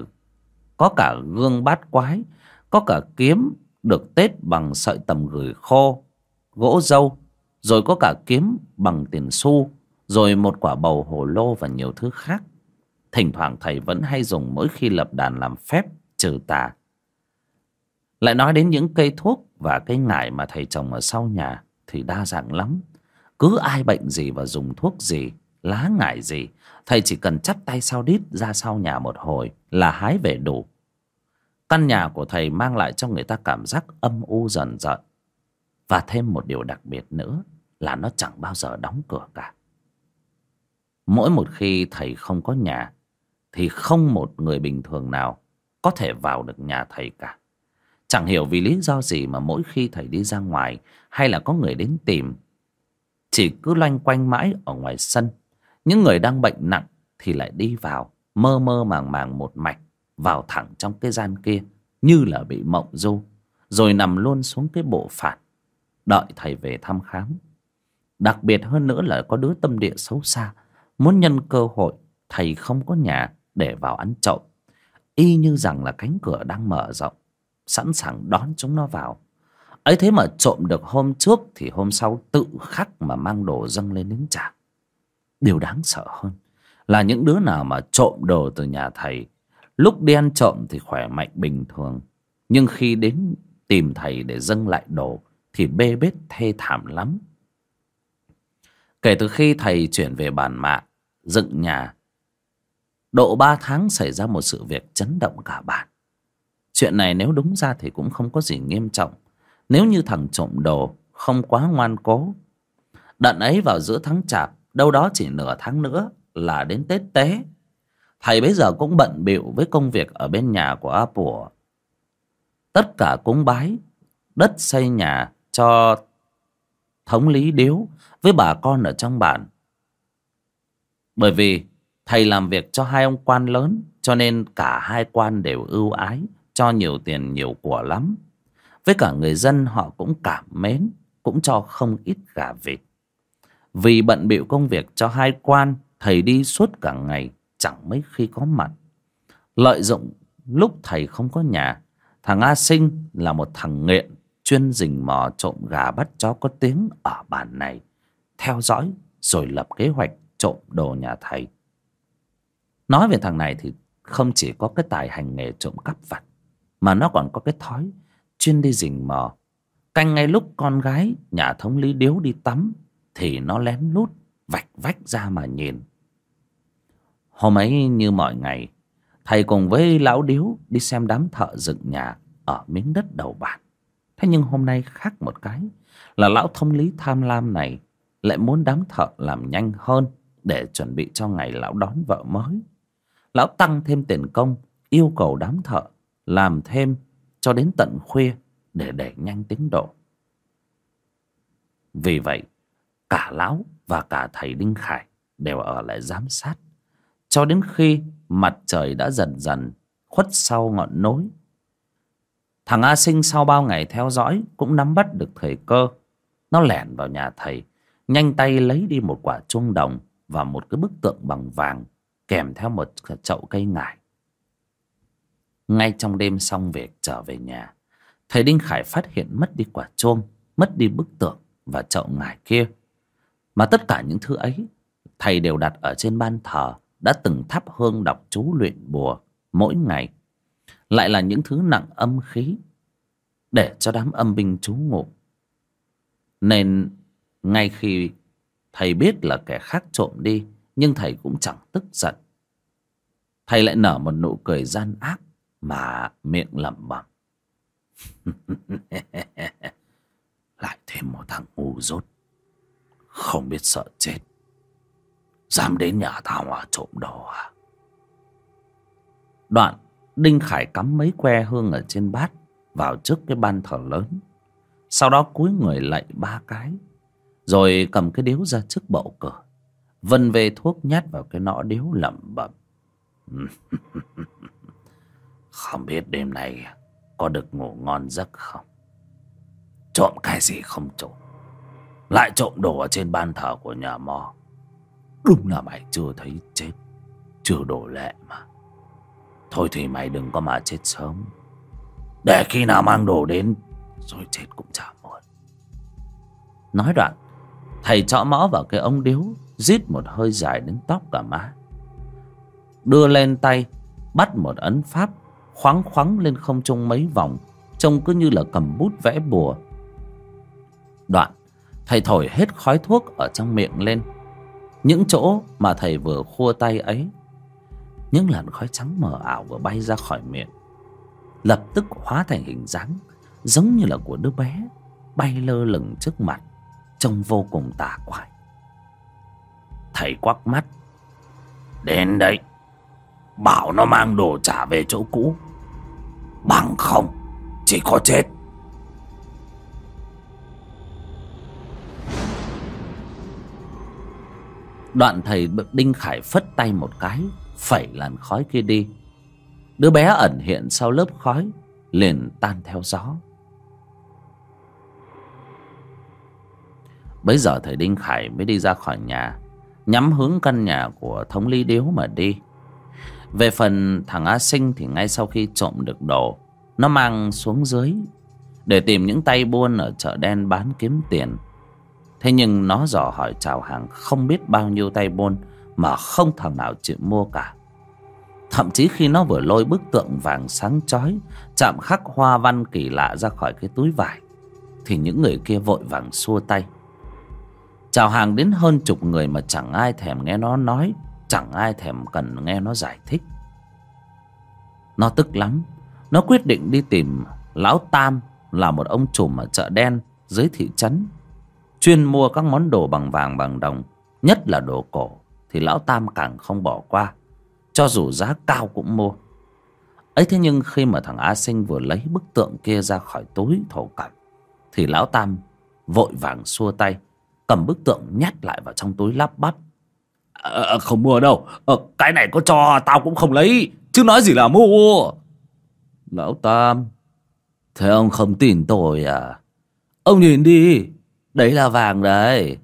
có cả gương bát quái, có cả kiếm được tết bằng sợi tầm gửi khô, gỗ dâu, rồi có cả kiếm bằng tiền xu, rồi một quả bầu hồ lô và nhiều thứ khác. Thỉnh thoảng thầy vẫn hay dùng mỗi khi lập đàn làm phép, trừ tà. Lại nói đến những cây thuốc và cây ngải mà thầy trồng ở sau nhà thì đa dạng lắm cứ ai bệnh gì và dùng thuốc gì, lá ngải gì, thầy chỉ cần chắp tay sau đít ra sau nhà một hồi là hái về đủ. Căn nhà của thầy mang lại cho người ta cảm giác âm u dần dần. Và thêm một điều đặc biệt nữa là nó chẳng bao giờ đóng cửa cả. Mỗi một khi thầy không có nhà, thì không một người bình thường nào có thể vào được nhà thầy cả. Chẳng hiểu vì lý do gì mà mỗi khi thầy đi ra ngoài hay là có người đến tìm chỉ cứ loanh quanh mãi ở ngoài sân. Những người đang bệnh nặng thì lại đi vào, mơ mơ màng màng một mạch, vào thẳng trong cái gian kia, như là bị mộng du, rồi nằm luôn xuống cái bộ phản đợi thầy về thăm khám. Đặc biệt hơn nữa là có đứa tâm địa xấu xa, muốn nhân cơ hội, thầy không có nhà để vào ăn trộm. Y như rằng là cánh cửa đang mở rộng, sẵn sàng đón chúng nó vào ấy thế mà trộm được hôm trước thì hôm sau tự khắc mà mang đồ dâng lên đến trả điều đáng sợ hơn là những đứa nào mà trộm đồ từ nhà thầy, lúc đi ăn trộm thì khỏe mạnh bình thường, nhưng khi đến tìm thầy để dâng lại đồ thì bê bết thê thảm lắm. Kể từ khi thầy chuyển về bản mạ, dựng nhà, độ ba tháng xảy ra một sự việc chấn động cả bản chuyện này nếu đúng ra thì cũng không có gì nghiêm trọng nếu như thằng trộm đồ không quá ngoan cố đợt ấy vào giữa tháng chạp, đâu đó chỉ nửa tháng nữa là đến tết tế. Thầy bây giờ cũng bận bịu với công việc ở bên nhà của a pủa tất cả cúng bái, đất xây nhà cho thống lý điếu với bà con ở trong bản. Bởi vì thầy làm việc cho hai ông quan lớn, cho nên cả hai quan đều ưu ái, cho nhiều tiền nhiều của lắm với cả người dân họ cũng cảm mến, cũng cho không ít gà vịt. Vì bận bịu công việc cho hai quan, thầy đi suốt cả ngày, chẳng mấy khi có mặt. Lợi dụng lúc thầy không có nhà, thằng a sinh là một thằng nghiện, chuyên rình mò trộm gà bắt chó có tiếng ở bản này. Theo dõi, rồi lập kế hoạch trộm đồ nhà thầy. Nói về thằng này thì không chỉ có cái tài hành nghề trộm cắp vặt, mà nó còn có cái thói chuyên đi rình mò. Canh ngay lúc con gái nhà thống lý điếu đi tắm, thì nó lén lút, vạch vách ra mà nhìn. Hôm ấy như mọi ngày, thầy cùng với lão điếu đi xem đám thợ dựng nhà ở miếng đất đầu bản. Thế nhưng hôm nay khác một cái, là lão thông lý tham lam này lại muốn đám thợ làm nhanh hơn để chuẩn bị cho ngày lão đón vợ mới. Lão tăng thêm tiền công, yêu cầu đám thợ làm thêm cho đến tận khuya để đẩy nhanh tiến độ. Vì vậy, cả lão và cả thầy đinh khải đều ở lại giám sát, cho đến khi mặt trời đã dần dần khuất sau ngọn núi. Thằng a sinh sau bao ngày theo dõi cũng nắm bắt được thời cơ. Nó lẻn vào nhà thầy, nhanh tay lấy đi một quả chuông đồng và một cái bức tượng bằng vàng kèm theo một chậu cây ngải ngay trong đêm xong việc trở về nhà, thầy đinh khải phát hiện mất đi quả chuông mất đi bức tượng và chậu ngải kia. Mà tất cả những thứ ấy, thầy đều đặt ở trên ban thờ, đã từng thắp hương đọc chú luyện bùa mỗi ngày. Lại là những thứ nặng âm khí để cho đám âm binh trú ngụ. Nên ngay khi thầy biết là kẻ khác trộm đi, nhưng thầy cũng chẳng tức giận. Thầy lại nở một nụ cười gian ác mà miệng lẩm bẩm. Lại thêm một thằng ngu dốt, không biết sợ chết. Dám đến nhà tao mà trộm đồ à? Đoạn, đinh khải cắm mấy que hương ở trên bát vào trước cái ban thờ lớn. Sau đó cúi người lạy ba cái, rồi cầm cái điếu ra trước bậu cửa, vân về thuốc nhát vào cái nõ điếu lẩm bẩm. không biết đêm nay có được ngủ ngon giấc không? Trộm cái gì không trộm? Lại trộm đồ ở trên ban thờ của nhà mò đúng là mày chưa thấy chết, chưa đổ lệ mà. Thôi thì mày đừng có mà chết sớm. Để khi nào mang đồ đến, rồi chết cũng chả muộn. Nói đoạn, thầy chõ mõ vào cái ống điếu rít một hơi dài đến tóc cả má. Đưa lên tay, bắt một ấn pháp khoáng khoáng lên không trung mấy vòng, trông cứ như là cầm bút vẽ bùa. Đoạn, thầy thổi hết khói thuốc ở trong miệng lên. Những chỗ mà thầy vừa khua tay ấy, những làn khói trắng mờ ảo vừa bay ra khỏi miệng, lập tức hóa thành hình dáng giống như là của đứa bé bay lơ lửng trước mặt, trông vô cùng tà quái. Thầy quắc mắt, đến đây, bảo nó mang đồ trả về chỗ cũ bằng không, chỉ có chết. Đoạn thầy đinh khải phất tay một cái, phẩy làn khói kia đi. Đứa bé ẩn hiện sau lớp khói, liền tan theo gió. Bấy giờ thầy đinh khải mới đi ra khỏi nhà, nhắm hướng căn nhà của thống lý điếu mà đi về phần thằng a sinh thì ngay sau khi trộm được đồ, nó mang xuống dưới để tìm những tay buôn ở chợ đen bán kiếm tiền. Thế nhưng nó dò hỏi chào hàng không biết bao nhiêu tay buôn mà không thằng nào chịu mua cả. Thậm chí khi nó vừa lôi bức tượng vàng sáng chói, chạm khắc hoa văn kỳ lạ ra khỏi cái túi vải, thì những người kia vội vàng xua tay. Chào hàng đến hơn chục người mà chẳng ai thèm nghe nó nói chẳng ai thèm cần nghe nó giải thích. Nó tức lắm. Nó quyết định đi tìm lão tam là một ông trùm ở chợ đen dưới thị trấn, chuyên mua các món đồ bằng vàng bằng đồng, nhất là đồ cổ, thì lão tam càng không bỏ qua, cho dù giá cao cũng mua. Ấy thế nhưng khi mà thằng a sinh vừa lấy bức tượng kia ra khỏi túi thổ cẩm, thì lão tam vội vàng xua tay, cầm bức tượng nhét lại vào trong túi lắp bắp à, không mua đâu. À, cái này có cho tao cũng không lấy. Chứ nói gì là mua. Lão tam thế ông không tin tôi à? Ông nhìn đi. Đấy là vàng đấy.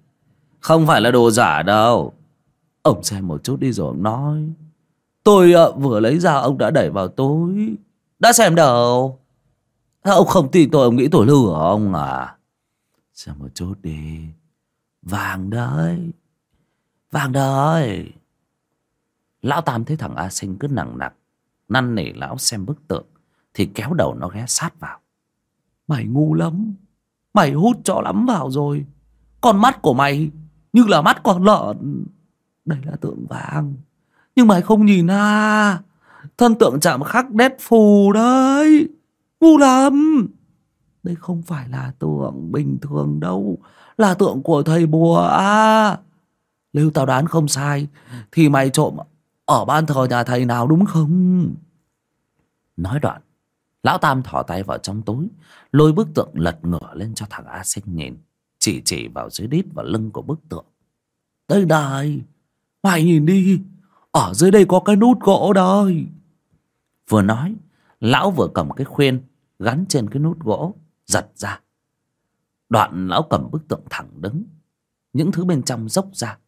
Không phải là đồ giả đâu. Ông xem một chút đi rồi ông nói. Tôi à, vừa lấy ra ông đã đẩy vào túi. Đã xem đâu? Ông không tin tôi ông nghĩ tôi lừa ông à? Xem một chút đi. Vàng đấy vàng đời. Lão tam thấy thằng a sinh cứ nặng nặc, năn nỉ lão xem bức tượng, thì kéo đầu nó ghé sát vào. Mày ngu lắm. Mày hút cho lắm vào rồi. Con mắt của mày như là mắt con lợn. Đây là tượng vàng. Nhưng mày không nhìn à. Thân tượng chạm khắc đét phù đấy. Ngu lắm. Đây không phải là tượng bình thường đâu. Là tượng của thầy bùa à nếu tao đoán không sai, thì mày trộm ở ban thờ nhà thầy nào đúng không? Nói đoạn, lão tam thỏ tay vào trong túi, lôi bức tượng lật ngửa lên cho thằng a sinh nhìn, chỉ chỉ vào dưới đít và lưng của bức tượng. Đây này, mày nhìn đi, ở dưới đây có cái nút gỗ đây. Vừa nói, lão vừa cầm cái khuyên gắn trên cái nút gỗ, giật ra. Đoạn lão cầm bức tượng thẳng đứng, những thứ bên trong dốc ra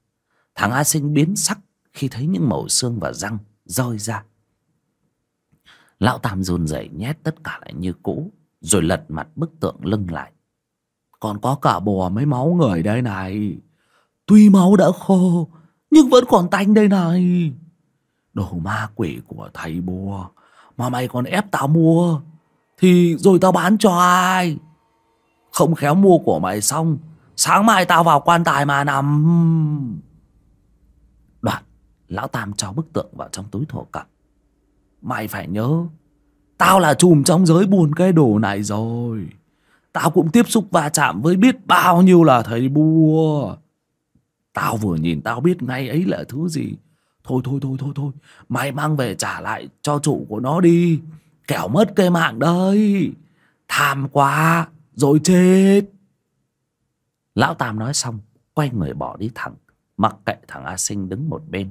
thằng a sinh biến sắc khi thấy những mẩu xương và răng rơi ra. Lão tam run rẩy nhét tất cả lại như cũ, rồi lật mặt bức tượng lưng lại. Còn có cả bò mấy máu người đây này. Tuy máu đã khô, nhưng vẫn còn tanh đây này. Đồ ma quỷ của thầy bùa, mà mày còn ép tao mua, thì rồi tao bán cho ai? Không khéo mua của mày xong, sáng mai tao vào quan tài mà nằm lão tam cho bức tượng vào trong túi thổ cẩm mày phải nhớ, tao là chùm trong giới buồn cái đồ này rồi. Tao cũng tiếp xúc va chạm với biết bao nhiêu là thầy bùa tao vừa nhìn tao biết ngay ấy là thứ gì. Thôi thôi thôi thôi thôi, mày mang về trả lại cho chủ của nó đi. Kẻo mất cái mạng đây tham quá rồi chết. Lão tam nói xong, quay người bỏ đi thẳng, mặc kệ thằng a sinh đứng một bên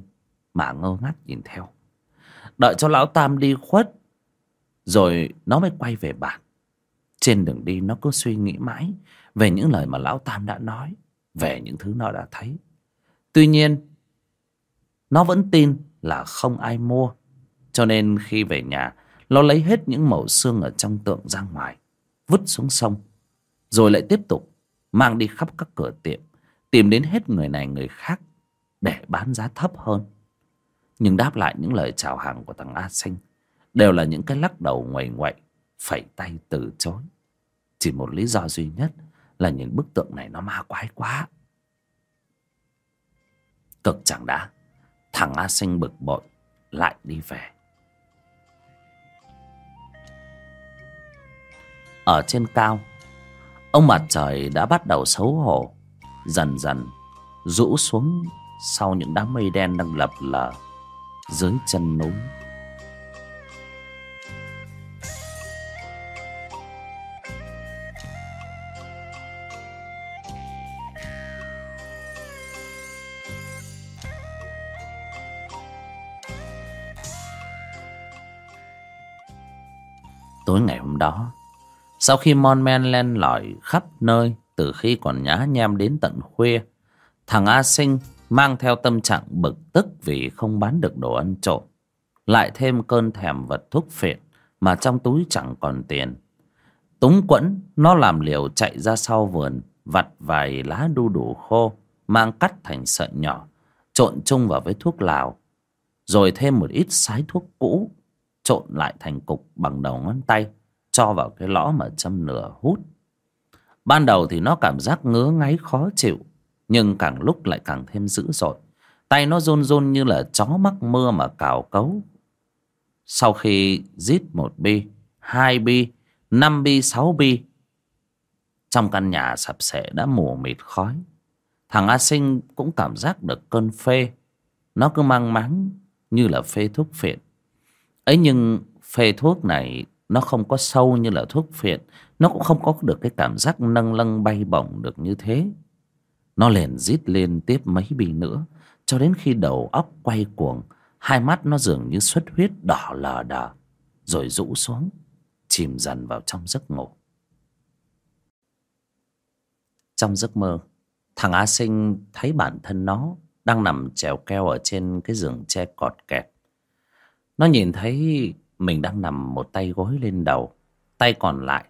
mà ngơ ngác nhìn theo. Đợi cho lão tam đi khuất, rồi nó mới quay về bản trên đường đi nó cứ suy nghĩ mãi về những lời mà lão tam đã nói, về những thứ nó đã thấy. Tuy nhiên, nó vẫn tin là không ai mua, cho nên khi về nhà, nó lấy hết những mẩu xương ở trong tượng ra ngoài, vứt xuống sông, rồi lại tiếp tục mang đi khắp các cửa tiệm, tìm đến hết người này người khác để bán giá thấp hơn nhưng đáp lại những lời chào hàng của thằng a sinh, đều là những cái lắc đầu ngoầy ngoậy phẩy tay từ chối. Chỉ một lý do duy nhất là những bức tượng này nó ma quái quá. Cực chẳng đã, thằng a sinh bực bội, lại đi về. Ở trên cao, ông mặt trời đã bắt đầu xấu hổ, dần dần rũ xuống sau những đám mây đen đang lập lờ dưới chân núi. Tối ngày hôm đó, sau khi mon men len lỏi khắp nơi từ khi còn nhá nhem đến tận khuya, thằng a sinh mang theo tâm trạng bực tức vì không bán được đồ ăn trộm, lại thêm cơn thèm vật thuốc phiện mà trong túi chẳng còn tiền. Túng quẫn, nó làm liều chạy ra sau vườn, vặt vài lá đu đủ khô, mang cắt thành sợi nhỏ, trộn chung vào với thuốc lào, rồi thêm một ít sái thuốc cũ, trộn lại thành cục bằng đầu ngón tay, cho vào cái lõ mà châm nửa hút. Ban đầu thì nó cảm giác ngứa ngáy khó chịu nhưng càng lúc lại càng thêm dữ dội. Tay nó run run như là chó mắc mưa mà cào cấu. Sau khi rít một bi, hai bi, năm bi, sáu bi, trong căn nhà sập sệ đã mù mịt khói. Thằng a sinh cũng cảm giác được cơn phê. Nó cứ mang máng như là phê thuốc phiện. Ấy nhưng phê thuốc này nó không có sâu như là thuốc phiện. Nó cũng không có được cái cảm giác nâng lâng bay bổng được như thế nó liền rít lên tiếp mấy bì nữa. Cho đến khi đầu óc quay cuồng, hai mắt nó dường như xuất huyết đỏ lờ đờ, rồi rũ xuống, chìm dần vào trong giấc ngủ. Trong giấc mơ, thằng a sinh thấy bản thân nó đang nằm trèo keo ở trên cái giường tre cọt kẹt. Nó nhìn thấy mình đang nằm một tay gối lên đầu, tay còn lại.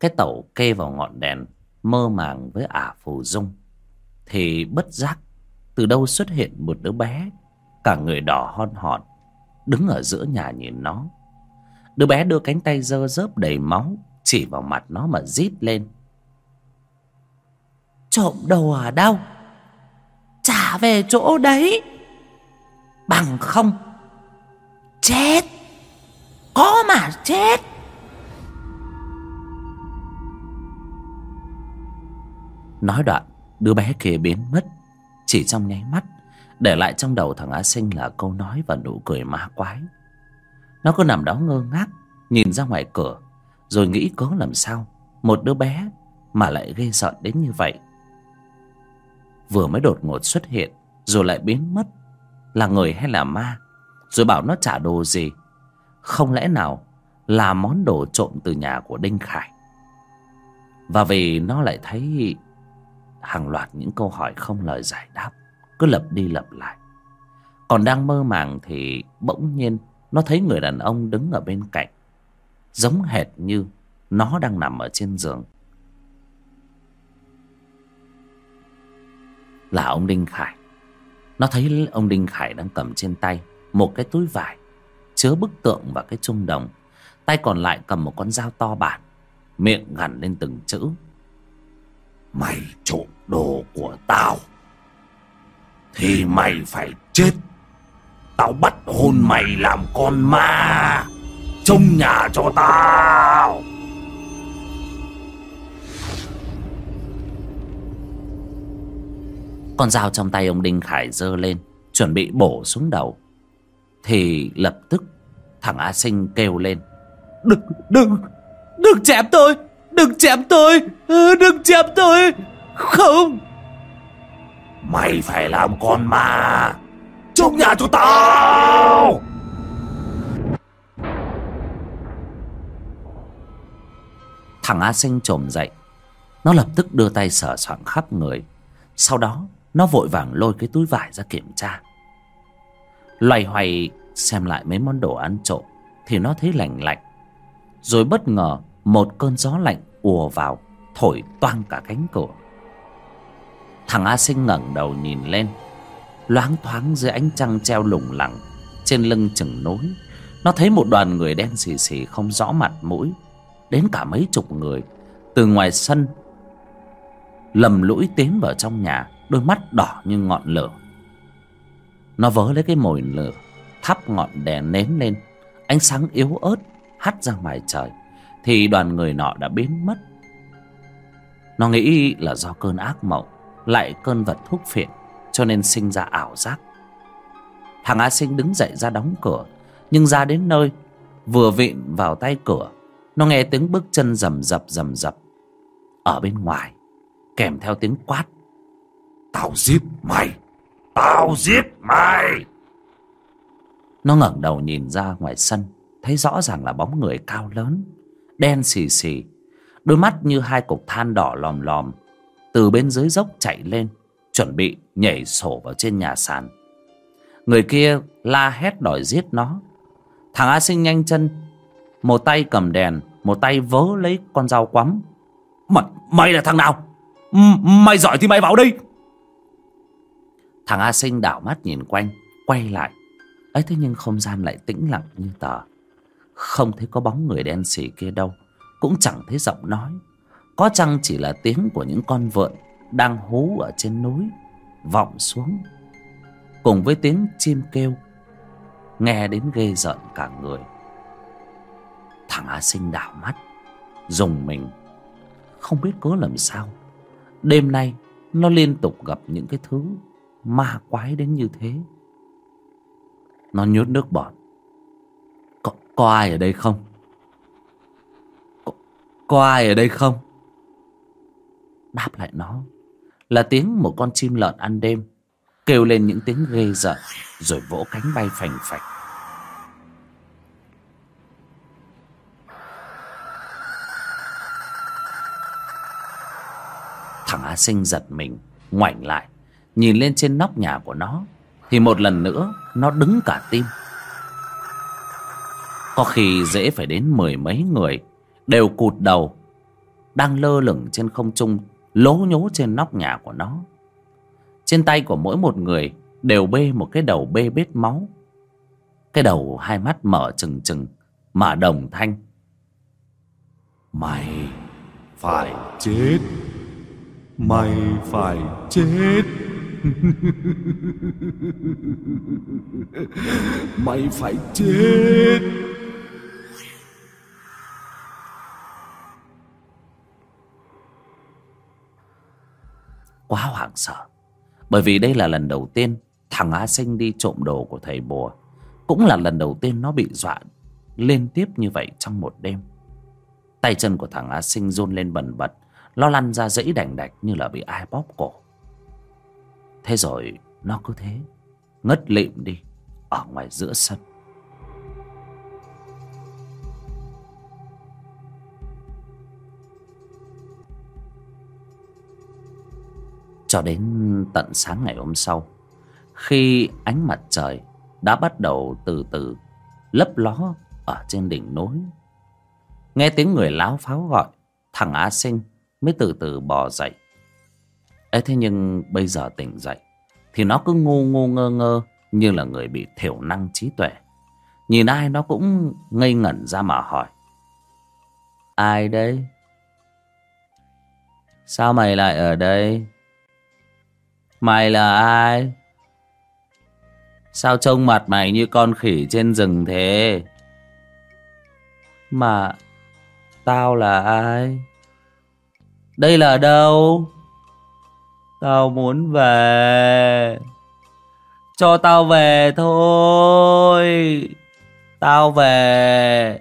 Cái tẩu kê vào ngọn đèn mơ màng với ả phù dung, thì bất giác từ đâu xuất hiện một đứa bé, cả người đỏ hon hòn, đứng ở giữa nhà nhìn nó. Đứa bé đưa cánh tay dơ dớp đầy máu, chỉ vào mặt nó mà rít lên. Trộm đồ ở à đâu trả về chỗ đấy. Bằng không. Chết! Có mà chết! Nói đoạn, đứa bé kia biến mất. Chỉ trong nháy mắt, để lại trong đầu thằng a sinh là câu nói và nụ cười ma quái. Nó cứ nằm đó ngơ ngác, nhìn ra ngoài cửa, rồi nghĩ cớ làm sao một đứa bé mà lại ghê sợ đến như vậy. Vừa mới đột ngột xuất hiện, rồi lại biến mất, là người hay là ma, rồi bảo nó trả đồ gì. Không lẽ nào là món đồ trộm từ nhà của đinh khải? Và vì nó lại thấy hàng loạt những câu hỏi không lời giải đáp, cứ lặp đi lặp lại. Còn đang mơ màng thì bỗng nhiên nó thấy người đàn ông đứng ở bên cạnh, giống hệt như nó đang nằm ở trên giường. Là ông đinh khải. Nó thấy ông đinh khải đang cầm trên tay một cái túi vải chứa bức tượng và cái trung đồng. Tay còn lại cầm một con dao to bản, miệng gằn lên từng chữ mày trộm đồ của tao. Thì mày phải chết. Tao bắt hôn mày làm con ma. Trông nhà cho tao. Con dao trong tay ông đinh khải giơ lên, chuẩn bị bổ xuống đầu. Thì lập tức thằng a sinh kêu lên. Đừng đừng đừng chém tôi! Đừng chém tôi. Đừng chém tôi. Không. Mày phải làm con ma. Trông nhà cho tao. Thằng a sinh trồm dậy. Nó lập tức đưa tay sờ soạng khắp người. Sau đó nó vội vàng lôi cái túi vải ra kiểm tra. Loay hoay xem lại mấy món đồ ăn trộm thì nó thấy lành lạnh. Rồi bất ngờ một cơn gió lạnh ùa vào, thổi toang cả cánh cửa. Thằng a sinh ngẩng đầu nhìn lên, loáng thoáng dưới ánh trăng treo lủng lẳng trên lưng chừng nối nó thấy một đoàn người đen xì xì không rõ mặt mũi. Đến cả mấy chục người từ ngoài sân lầm lũi tiến vào trong nhà, đôi mắt đỏ như ngọn lửa. Nó vớ lấy cái mồi lửa, thắp ngọn đèn nến lên. Ánh sáng yếu ớt hắt ra ngoài trời thì đoàn người nọ đã biến mất. Nó nghĩ là do cơn ác mộng lại cơn vật thuốc phiện cho nên sinh ra ảo giác. Thằng a sinh đứng dậy ra đóng cửa nhưng ra đến nơi vừa vịn vào tay cửa nó nghe tiếng bước chân rầm rập rầm rập. Ở bên ngoài kèm theo tiếng quát. Tao giết mày! Tao giết mày! Nó ngẩng đầu nhìn ra ngoài sân thấy rõ ràng là bóng người cao lớn đen xì xì. Đôi mắt như hai cục than đỏ lòm lòm. Từ bên dưới dốc chạy lên chuẩn bị nhảy sổ vào trên nhà sàn. Người kia la hét đòi giết nó. Thằng a sinh nhanh chân một tay cầm đèn một tay vớ lấy con dao quắm. Mày, mày là thằng nào? M mày giỏi thì mày vào đây. Thằng a sinh đảo mắt nhìn quanh quay lại. Ấy thế nhưng không gian lại tĩnh lặng như tờ không thấy có bóng người đen xì kia đâu. Cũng chẳng thấy giọng nói. Có chăng chỉ là tiếng của những con vượn đang hú ở trên núi, vọng xuống. Cùng với tiếng chim kêu, nghe đến ghê rợn cả người. Thằng a sinh đảo mắt, dùng mình. Không biết cớ làm sao. Đêm nay, nó liên tục gặp những cái thứ ma quái đến như thế. Nó nhốt nước bọt có, ai ở đây không? Có, có ai ở đây không? Đáp lại nó là tiếng một con chim lợn ăn đêm kêu lên những tiếng ghê rợn rồi vỗ cánh bay phành phạch. Thằng a sinh giật mình ngoảnh lại nhìn lên trên nóc nhà của nó thì một lần nữa nó đứng cả tim có khi dễ phải đến mười mấy người, đều cụt đầu, đang lơ lửng trên không trung, lố nhố trên nóc nhà của nó. Trên tay của mỗi một người đều bê một cái đầu bê bết máu. Cái đầu hai mắt mở trừng trừng, mà đồng thanh. Mày phải chết. Mày phải chết. Mày phải chết. Quá hoảng sợ. Bởi vì đây là lần đầu tiên thằng a sinh đi trộm đồ của thầy bùa. Cũng là lần đầu tiên nó bị dọa liên tiếp như vậy trong một đêm. Tay chân của thằng a sinh run lên bần bật, nó lăn ra dãy đành đạch như là bị ai bóp cổ. Thế rồi nó cứ thế, ngất lịm đi ở ngoài giữa sân. Cho đến tận sáng ngày hôm sau, khi ánh mặt trời đã bắt đầu từ từ lấp ló ở trên đỉnh núi. Nghe tiếng người láo pháo gọi, thằng a sinh mới từ từ bò dậy. Ấy thế nhưng bây giờ tỉnh dậy thì nó cứ ngu ngu ngơ ngơ như là người bị thiểu năng trí tuệ. Nhìn ai nó cũng ngây ngẩn ra mà hỏi, ai đấy? Sao mày lại ở đây? Mày là ai? Sao trông mặt mày như con khỉ trên rừng thế? Mà tao là ai? Đây là đâu? Tao muốn về. Cho tao về thôi. Tao về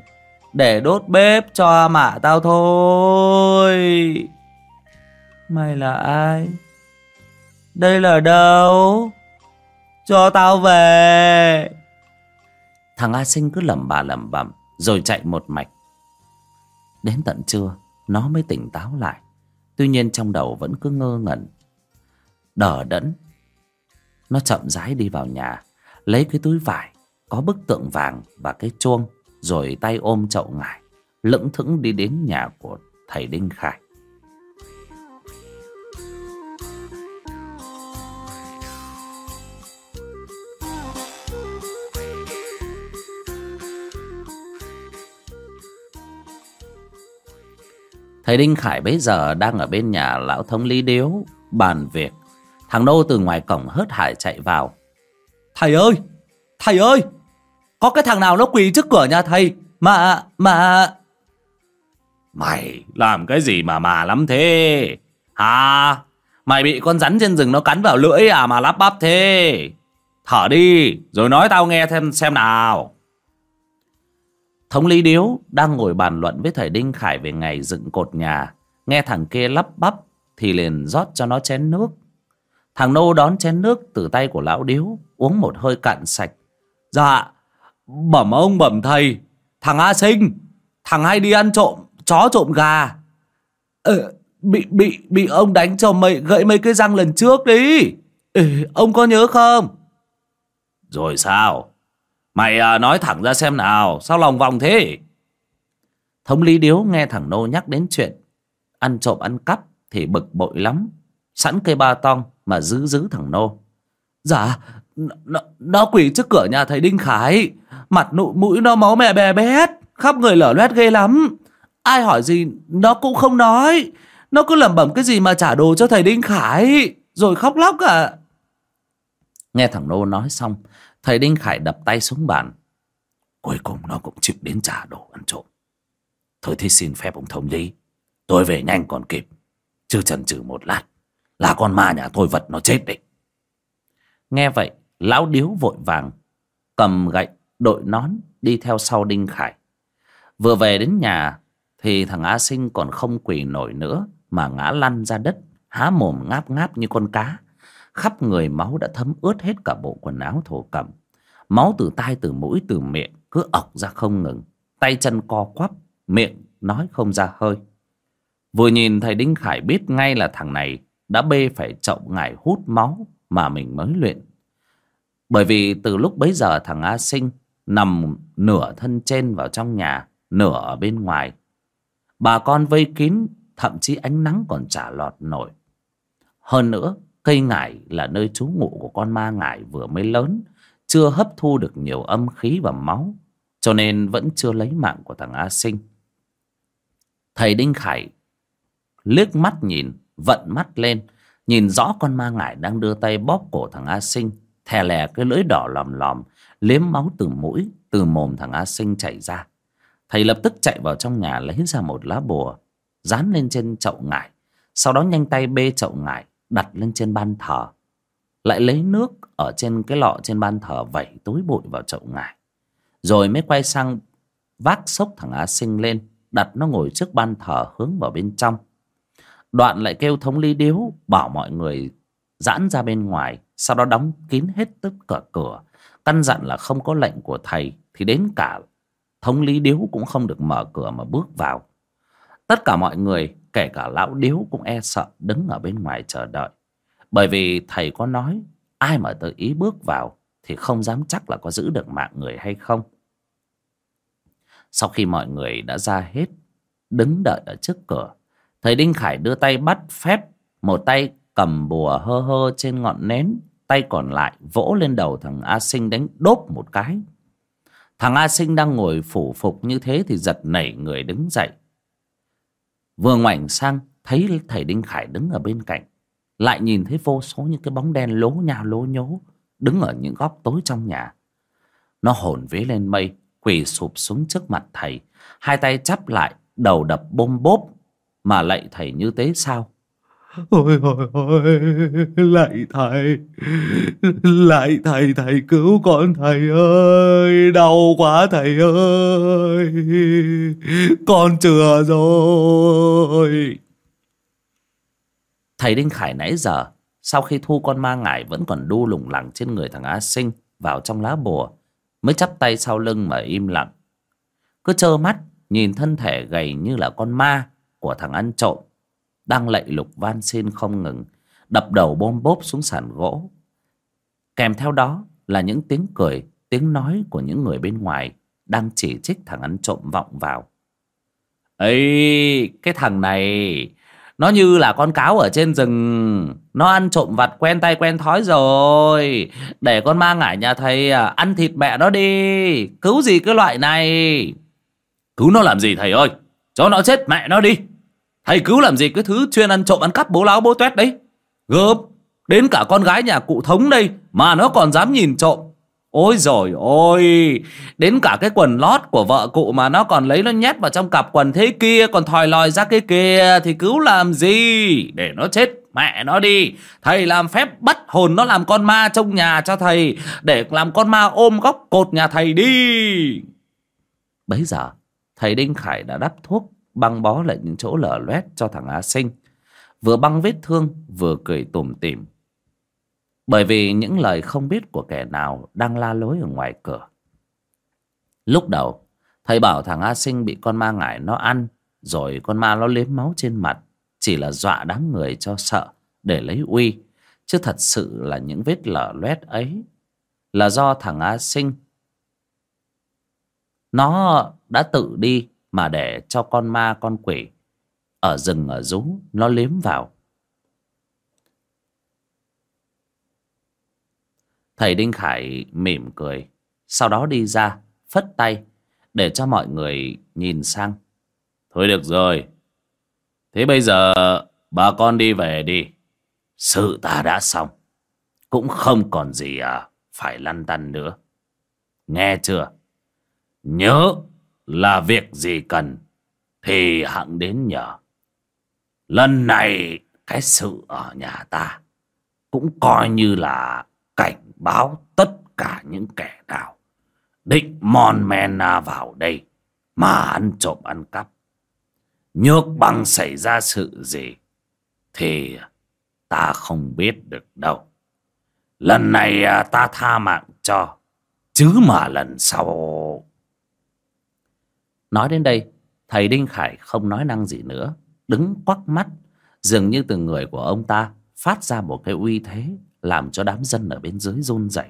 để đốt bếp cho mạ tao thôi. Mày là ai? Đây là đâu? Cho tao về. Thằng a sinh cứ lẩm bà lẩm bẩm, rồi chạy một mạch. Đến tận trưa, nó mới tỉnh táo lại. Tuy nhiên trong đầu vẫn cứ ngơ ngẩn. Đờ đẫn, nó chậm rãi đi vào nhà, lấy cái túi vải, có bức tượng vàng và cái chuông, rồi tay ôm chậu ngải, lững thững đi đến nhà của thầy đinh khải. Thầy đinh khải bấy giờ đang ở bên nhà lão thống lý điếu bàn việc. Thằng nô từ ngoài cổng hớt hải chạy vào. Thầy ơi thầy ơi có cái thằng nào nó quỳ trước cửa nhà thầy? Mà mà. Mày làm cái gì mà mà lắm thế? Hả? Mày bị con rắn trên rừng nó cắn vào lưỡi à mà lắp bắp thế? Thở đi rồi nói tao nghe thêm xem nào thống lý điếu đang ngồi bàn luận với thầy đinh khải về ngày dựng cột nhà. Nghe thằng kia lắp bắp thì liền rót cho nó chén nước. Thằng nô đón chén nước từ tay của lão điếu uống một hơi cạn sạch. Dạ bẩm ông bẩm thầy. Thằng a sinh thằng hay đi ăn trộm chó trộm gà. Ờ, bị bị bị ông đánh cho mấy, gãy mấy cái răng lần trước đi. Ừ, ông có nhớ không? Rồi sao? Mày à, nói thẳng ra xem nào sao lòng vòng thế? Thống lý điếu nghe thằng nô nhắc đến chuyện ăn trộm ăn cắp thì bực bội lắm. Sẵn cây ba tong mà giữ giữ thằng nô. Dạ nó, nó quỳ trước cửa nhà thầy đinh khải. Mặt nụ mũi nó máu mẹ bè bét khắp người lở loét ghê lắm. Ai hỏi gì nó cũng không nói. Nó cứ lẩm bẩm cái gì mà trả đồ cho thầy đinh khải rồi khóc lóc à. Nghe thằng nô nói xong thầy đinh khải đập tay xuống bàn. Cuối cùng nó cũng chịu đến trả đồ ăn trộm. Thôi thì xin phép ông thống lý. Tôi về nhanh còn kịp. Chứ chần chừ một lát là con ma nhà tôi vật nó chết đấy. Nghe vậy lão điếu vội vàng cầm gậy đội nón đi theo sau đinh khải. Vừa về đến nhà thì thằng a sinh còn không quỳ nổi nữa mà ngã lăn ra đất há mồm ngáp ngáp như con cá khắp người máu đã thấm ướt hết cả bộ quần áo thổ cẩm. Máu từ tai, từ mũi, từ miệng cứ ọc ra không ngừng. Tay chân co quắp, miệng nói không ra hơi. Vừa nhìn thầy đinh khải biết ngay là thằng này đã bê phải chậu ngải hút máu mà mình mới luyện. Bởi vì từ lúc bấy giờ thằng a sinh nằm nửa thân trên vào trong nhà, nửa ở bên ngoài. Bà con vây kín, thậm chí ánh nắng còn chả lọt nổi. Hơn nữa cây ngải là nơi trú ngụ của con ma ngải vừa mới lớn, chưa hấp thu được nhiều âm khí và máu, cho nên vẫn chưa lấy mạng của thằng a sinh. Thầy đinh khải liếc mắt nhìn, vận mắt lên, nhìn rõ con ma ngải đang đưa tay bóp cổ thằng a sinh, thè lè cái lưỡi đỏ lòm lòm, liếm máu từ mũi, từ mồm thằng a sinh chảy ra. Thầy lập tức chạy vào trong nhà lấy ra một lá bùa, dán lên trên chậu ngải, sau đó nhanh tay bê chậu ngải đặt lên trên ban thờ lại lấy nước ở trên cái lọ trên ban thờ vẩy túi bụi vào chậu ngài, rồi mới quay sang vác xốc thằng á sinh lên đặt nó ngồi trước ban thờ hướng vào bên trong. Đoạn lại kêu thống lý điếu bảo mọi người giãn ra bên ngoài sau đó đóng kín hết tất cả cửa. Căn dặn là không có lệnh của thầy thì đến cả thống lý điếu cũng không được mở cửa mà bước vào tất cả mọi người, kể cả lão điếu cũng e sợ đứng ở bên ngoài chờ đợi. Bởi vì thầy có nói, Ai mà tự ý bước vào Thì không dám chắc là có giữ được mạng người hay không. Sau khi mọi người đã ra hết, Đứng đợi ở trước cửa, Thầy Đinh Khải đưa tay bắt phép, Một tay cầm bùa hơ hơ trên ngọn nến, Tay còn lại vỗ lên đầu thằng A Sinh đánh đốp một cái. Thằng A Sinh đang ngồi phủ phục như thế Thì giật nảy người đứng dậy. Vừa ngoảnh sang, Thấy thầy Đinh Khải đứng ở bên cạnh. Lại nhìn thấy vô số những cái bóng đen lố nhao lố nhố Đứng ở những góc tối trong nhà. Nó hồn vế lên mây, Quỳ sụp xuống trước mặt thầy, Hai tay chắp lại, Đầu đập bôm bốp, Mà lạy thầy như thế sao? Ôi ôi ôi Lạy thầy Lạy thầy thầy cứu con thầy ơi, Đau quá thầy ơi, Con chừa rồi. Thầy Đinh Khải nãy giờ, Sau khi thu con ma ngải Vẫn còn đu lủng lẳng trên người thằng A Sinh Vào trong lá bùa, Mới chắp tay sau lưng mà im lặng. Cứ trơ mắt, Nhìn thân thể gầy như là con ma Của thằng ăn trộm đang lạy lục van xin không ngừng, đập đầu bom bốp xuống sàn gỗ. Kèm theo đó là những tiếng cười, tiếng nói của những người bên ngoài đang chỉ trích thằng ăn trộm vọng vào. Ấy cái thằng này, nó như là con cáo ở trên rừng. Nó ăn trộm vặt quen tay quen thói rồi. Để con ma ngải nhà thầy à, ăn thịt mẹ nó đi. Cứu gì cái loại này? Cứu nó làm gì thầy ơi? Cho nó chết mẹ nó đi. Thầy cứu làm gì cái thứ chuyên ăn trộm ăn cắp bố láo bố tuét đấy. Gớm Đến cả con gái nhà cụ thống đây Mà nó còn dám nhìn trộm. Ôi rồi ôi Đến cả cái quần lót của vợ cụ mà nó còn lấy nó nhét vào trong cặp quần thế kia, Còn thòi lòi ra cái kia Thì cứu làm gì? Để nó chết, mẹ nó đi. Thầy làm phép bắt hồn nó làm con ma trong nhà cho thầy, Để làm con ma ôm góc cột nhà thầy đi. Bấy giờ, Thầy Đinh Khải đã đắp thuốc băng bó lại những chỗ lở loét cho thằng A Sinh. Vừa băng vết thương, vừa cười tủm tỉm. Bởi vì những lời không biết của kẻ nào đang la lối ở ngoài cửa. Lúc đầu, thầy bảo thằng A Sinh bị con ma ngải nó ăn, rồi con ma nó liếm máu trên mặt. Chỉ là dọa đám người cho sợ, để lấy uy. Chứ thật sự là những vết lở loét ấy là do thằng A Sinh nó đã tự đi mà để cho con ma, con quỷ ở rừng ở rú nó liếm vào. Thầy đinh khải mỉm cười, sau đó đi ra, phất tay để cho mọi người nhìn sang. Thôi được rồi, thế bây giờ bà con đi về đi. Sự ta đã xong, cũng không còn gì à phải lăn tăn nữa. Nghe chưa? Nhớ là việc gì cần, thì hẵng đến nhờ. Lần này, cái sự ở nhà ta cũng coi như là cảnh báo tất cả những kẻ nào định mon men vào đây mà ăn trộm ăn cắp. Nhược bằng xảy ra sự gì thì ta không biết được đâu. Lần này à, ta tha mạng cho, chứ mà lần sau Nói đến đây, Thầy Đinh Khải không nói năng gì nữa, Đứng quắc mắt, Dường như từ người của ông ta Phát ra một cái uy thế Làm cho đám dân ở bên dưới run rẩy.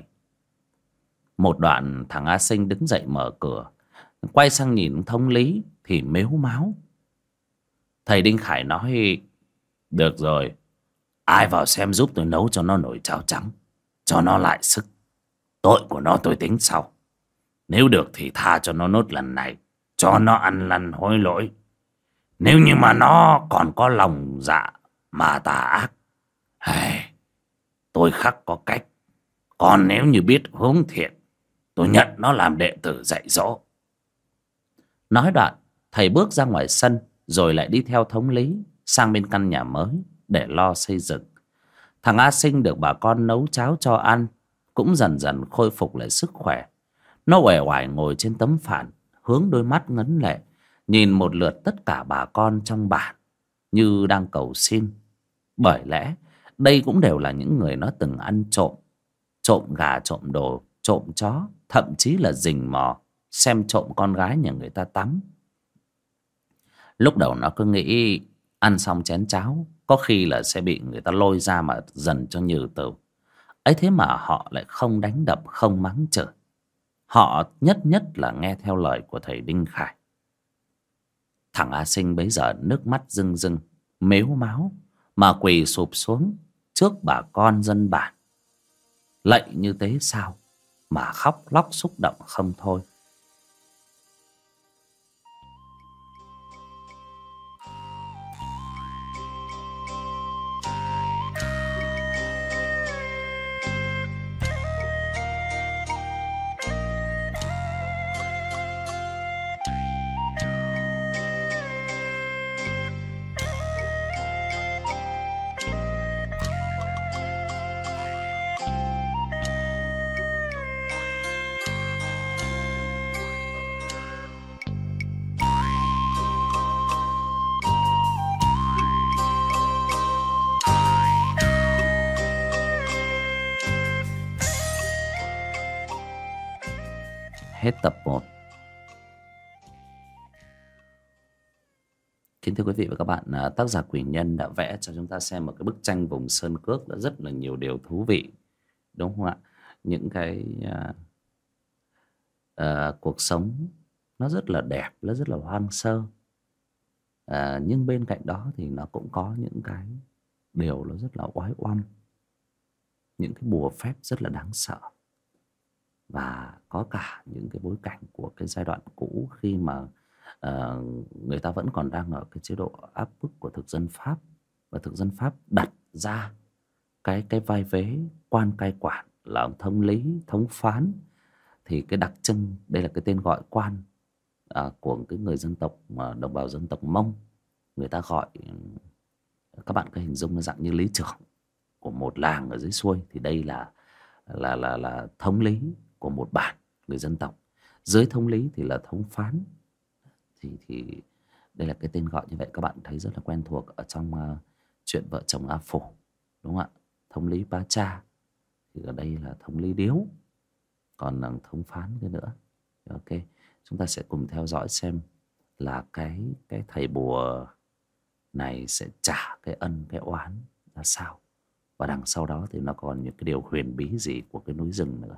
Một đoạn thằng A Sinh đứng dậy mở cửa, Quay sang nhìn thông lý Thì mếu máu. Thầy Đinh Khải nói, Được rồi, Ai vào xem giúp tôi nấu cho nó nổi cháo trắng, Cho nó lại sức. Tội của nó tôi tính sau. Nếu được thì tha cho nó nốt lần này cho nó ăn lăn hối lỗi. Nếu như mà nó còn có lòng dạ mà tà ác hey, tôi khắc có cách. Còn nếu như biết hướng thiện tôi nhận nó làm đệ tử dạy dỗ. Nói đoạn thầy bước ra ngoài sân rồi lại đi theo thống lý sang bên căn nhà mới để lo xây dựng. Thằng a sinh được bà con nấu cháo cho ăn cũng dần dần khôi phục lại sức khỏe. Nó uể oải ngồi trên tấm phản hướng đôi mắt ngấn lệ, nhìn một lượt tất cả bà con trong bản như đang cầu xin. Bởi lẽ, đây cũng đều là những người nó từng ăn trộm trộm gà, trộm đồ, trộm chó, thậm chí là rình mò, xem trộm con gái nhà người ta tắm. Lúc đầu nó cứ nghĩ ăn xong chén cháo, có khi là sẽ bị người ta lôi ra mà dần cho nhừ từ. Ấy thế mà họ lại không đánh đập, không mắng chửi họ nhất nhất là nghe theo lời của thầy đinh khải. Thằng a sinh bấy giờ nước mắt rưng rưng, mếu máu, mà quỳ sụp xuống trước bà con dân bản. Lạy như thế sao mà khóc lóc xúc động không thôi. Hết tập 1 Kính thưa quý vị và các bạn, à, tác giả Quỳnh Nhân đã vẽ cho chúng ta xem một cái bức tranh vùng Sơn Cước đã rất là nhiều điều thú vị. Đúng không ạ? Những cái uh, uh, cuộc sống nó rất là đẹp, nó rất là hoang sơ. Uh, nhưng bên cạnh đó thì nó cũng có những cái điều nó rất là oái oăm. Những cái bùa phép rất là đáng sợ và có cả những cái bối cảnh của cái giai đoạn cũ khi mà uh, người ta vẫn còn đang ở cái chế độ áp bức của thực dân pháp và thực dân pháp đặt ra cái cái vai vế quan cai quản là ông thống lý thống phán. Thì cái đặc trưng đây là cái tên gọi quan uh, của cái người dân tộc mà đồng bào dân tộc mông. Người ta gọi các bạn có hình dung nó dạng như lý trưởng của một làng ở dưới xuôi. Thì đây là là là là thống lý của một bản người dân tộc. Dưới thống lý thì là thống phán. Thì thì đây là cái tên gọi như vậy các bạn thấy rất là quen thuộc ở trong uh, chuyện vợ chồng A Phổ đúng không ạ? Thống lý Ba Cha thì ở đây là thống lý Điếu còn là thống phán cái nữa. Ok chúng ta sẽ cùng theo dõi xem là cái cái thầy bùa này sẽ trả cái ân cái oán ra sao. Và đằng sau đó thì nó còn những cái điều huyền bí gì của cái núi rừng nữa.